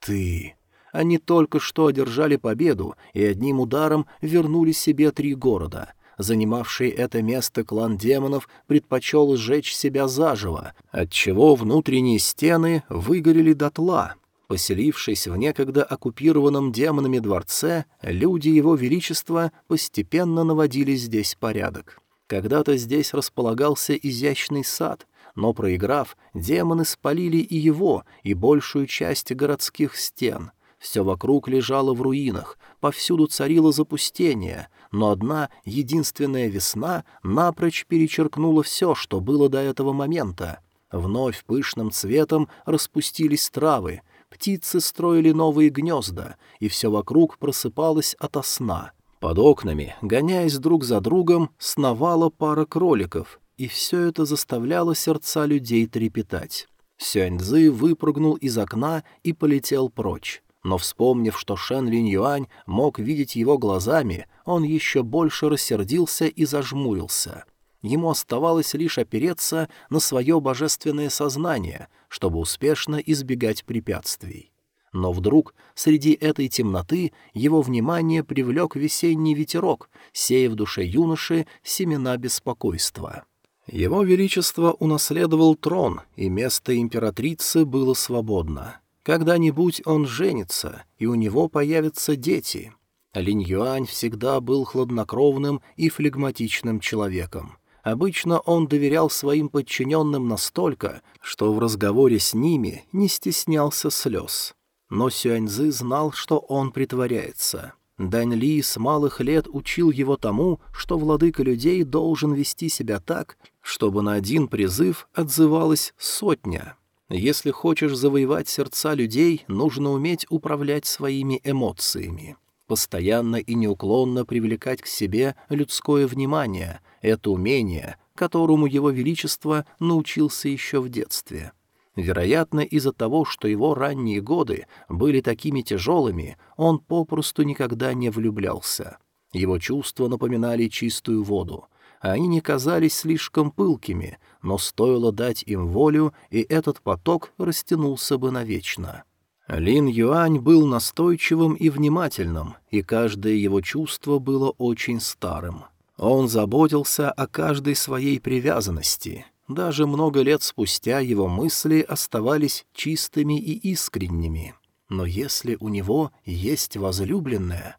«Ты...» Они только что одержали победу и одним ударом вернули себе три города. Занимавший это место клан демонов предпочел сжечь себя заживо, отчего внутренние стены выгорели дотла. Поселившись в некогда оккупированном демонами дворце, люди его величества постепенно наводили здесь порядок. Когда-то здесь располагался изящный сад — но, проиграв, демоны спалили и его, и большую часть городских стен. Все вокруг лежало в руинах, повсюду царило запустение, но одна единственная весна напрочь перечеркнула все, что было до этого момента. Вновь пышным цветом распустились травы, птицы строили новые гнезда, и все вокруг просыпалось ото сна. Под окнами, гоняясь друг за другом, сновала пара кроликов, и все это заставляло сердца людей трепетать. Сюаньзы выпрыгнул из окна и полетел прочь. Но вспомнив, что Шен Линь Юань мог видеть его глазами, он еще больше рассердился и зажмурился. Ему оставалось лишь опереться на свое божественное сознание, чтобы успешно избегать препятствий. Но вдруг среди этой темноты его внимание привлек весенний ветерок, сея в душе юноши семена беспокойства. Его Величество унаследовал трон, и место императрицы было свободно. Когда-нибудь он женится, и у него появятся дети. Линь Юань всегда был хладнокровным и флегматичным человеком. Обычно он доверял своим подчиненным настолько, что в разговоре с ними не стеснялся слез. Но Сюаньзы знал, что он притворяется. Дань Ли с малых лет учил его тому, что владыка людей должен вести себя так, чтобы на один призыв отзывалась сотня. Если хочешь завоевать сердца людей, нужно уметь управлять своими эмоциями. Постоянно и неуклонно привлекать к себе людское внимание — это умение, которому его величество научился еще в детстве. Вероятно, из-за того, что его ранние годы были такими тяжелыми, он попросту никогда не влюблялся. Его чувства напоминали чистую воду. Они не казались слишком пылкими, но стоило дать им волю, и этот поток растянулся бы навечно. Лин Юань был настойчивым и внимательным, и каждое его чувство было очень старым. Он заботился о каждой своей привязанности — даже много лет спустя его мысли оставались чистыми и искренними. Но если у него есть возлюбленная...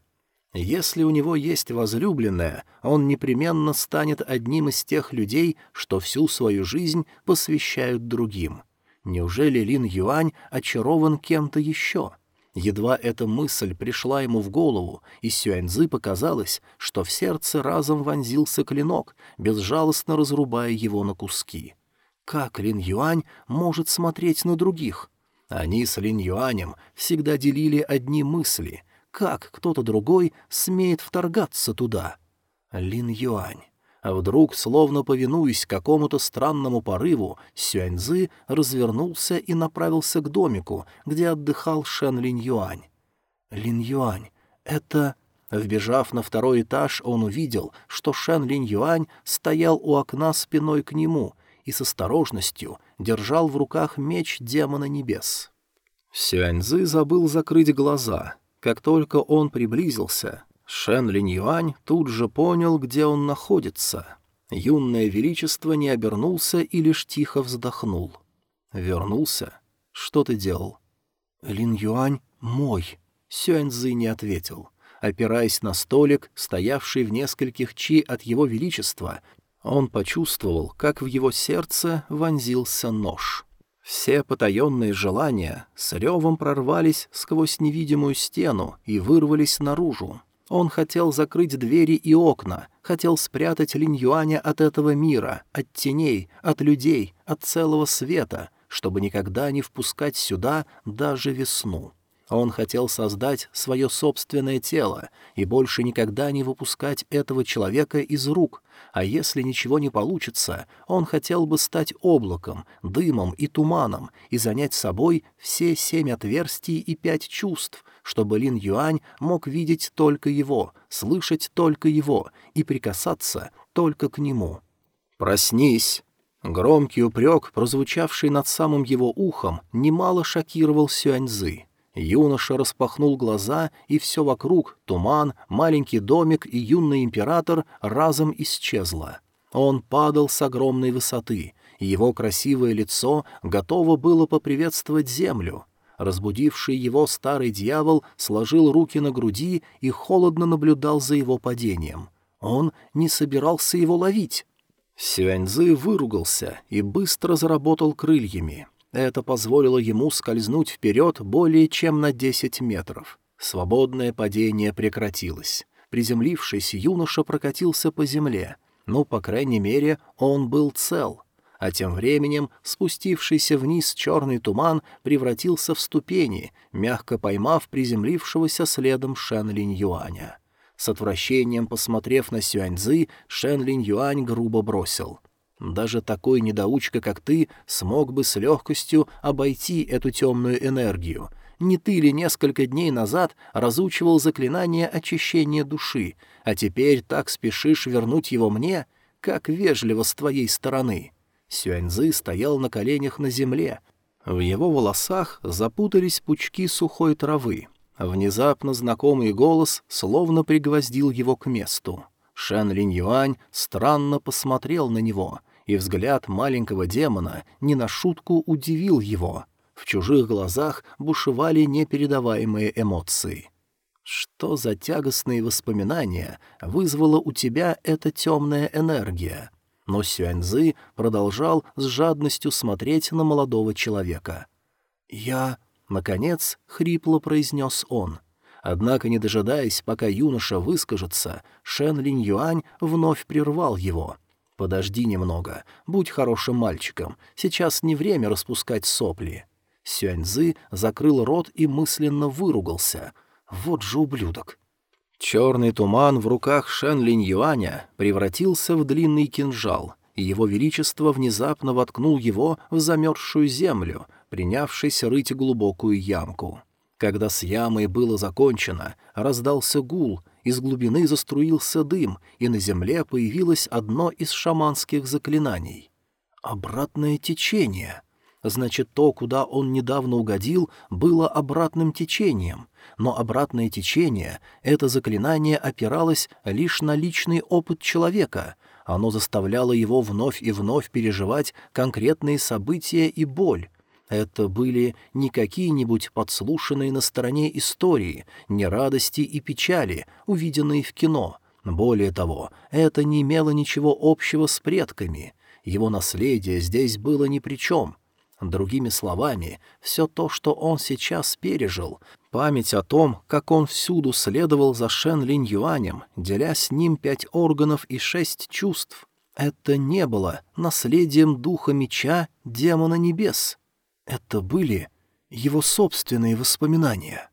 Если у него есть возлюбленная, он непременно станет одним из тех людей, что всю свою жизнь посвящают другим. Неужели Лин Юань очарован кем-то еще? Едва эта мысль пришла ему в голову, и Сюаньзы показалось, что в сердце разом вонзился клинок, безжалостно разрубая его на куски. Как Лин Юань может смотреть на других? Они с Лин Юанем всегда делили одни мысли. Как кто-то другой смеет вторгаться туда? Лин Юань. А вдруг, словно повинуясь какому-то странному порыву, Сюаньзы развернулся и направился к домику, где отдыхал Шен Линь Юань. Линь Юань, это... Вбежав на второй этаж, он увидел, что Шен Линь Юань стоял у окна спиной к нему и с осторожностью держал в руках меч демона небес. Сюаньзы забыл закрыть глаза. Как только он приблизился, Шен Линь Юань тут же понял, где он находится. Юное величество не обернулся и лишь тихо вздохнул. «Вернулся? Что ты делал?» «Лин Юань мой», — Сюаньзы не ответил. Опираясь на столик, стоявший в нескольких чи от его величества, он почувствовал, как в его сердце вонзился нож. Все потаенные желания с ревом прорвались сквозь невидимую стену и вырвались наружу. Он хотел закрыть двери и окна, хотел спрятать Линь Юаня от этого мира, от теней, от людей, от целого света, чтобы никогда не впускать сюда даже весну. Он хотел создать свое собственное тело и больше никогда не выпускать этого человека из рук, а если ничего не получится, он хотел бы стать облаком, дымом и туманом и занять собой все семь отверстий и пять чувств, чтобы Лин Юань мог видеть только его, слышать только его и прикасаться только к нему. «Проснись!» Громкий упрек, прозвучавший над самым его ухом, немало шокировал Сюаньзы. Юноша распахнул глаза, и все вокруг — туман, маленький домик и юный император — разом исчезло. Он падал с огромной высоты, и его красивое лицо готово было поприветствовать землю. Разбудивший его старый дьявол сложил руки на груди и холодно наблюдал за его падением. Он не собирался его ловить. Сюаньзы выругался и быстро заработал крыльями. Это позволило ему скользнуть вперед более чем на десять метров. Свободное падение прекратилось. Приземлившись, юноша прокатился по земле. но, по крайней мере, он был цел. а тем временем спустившийся вниз черный туман превратился в ступени, мягко поймав приземлившегося следом Шен Линь Юаня. С отвращением посмотрев на Сюаньзы, Шен Линь Юань грубо бросил. «Даже такой недоучка, как ты, смог бы с легкостью обойти эту темную энергию. Не ты ли несколько дней назад разучивал заклинание очищения души, а теперь так спешишь вернуть его мне? Как вежливо с твоей стороны!» Сюаньзы стоял на коленях на земле. В его волосах запутались пучки сухой травы. Внезапно знакомый голос словно пригвоздил его к месту. Шэн Линь Юань странно посмотрел на него, и взгляд маленького демона не на шутку удивил его. В чужих глазах бушевали непередаваемые эмоции. Что за тягостные воспоминания вызвала у тебя эта темная энергия? но Сюаньзы продолжал с жадностью смотреть на молодого человека. «Я...» — наконец хрипло произнес он. Однако, не дожидаясь, пока юноша выскажется, Шен Линь Юань вновь прервал его. «Подожди немного, будь хорошим мальчиком, сейчас не время распускать сопли». Сюаньзы закрыл рот и мысленно выругался. «Вот же ублюдок!» Черный туман в руках Шен Линь Юаня превратился в длинный кинжал, и его величество внезапно воткнул его в замерзшую землю, принявшись рыть глубокую ямку. Когда с ямой было закончено, раздался гул, из глубины заструился дым, и на земле появилось одно из шаманских заклинаний. «Обратное течение». Значит, то, куда он недавно угодил, было обратным течением — но обратное течение, это заклинание опиралось лишь на личный опыт человека, оно заставляло его вновь и вновь переживать конкретные события и боль. Это были не какие-нибудь подслушанные на стороне истории, не радости и печали, увиденные в кино. Более того, это не имело ничего общего с предками. Его наследие здесь было ни при чем. Другими словами, все то, что он сейчас пережил, Память о том, как он всюду следовал за Шен Линь Юанем, деля с ним пять органов и шесть чувств, это не было наследием духа меча демона небес. Это были его собственные воспоминания.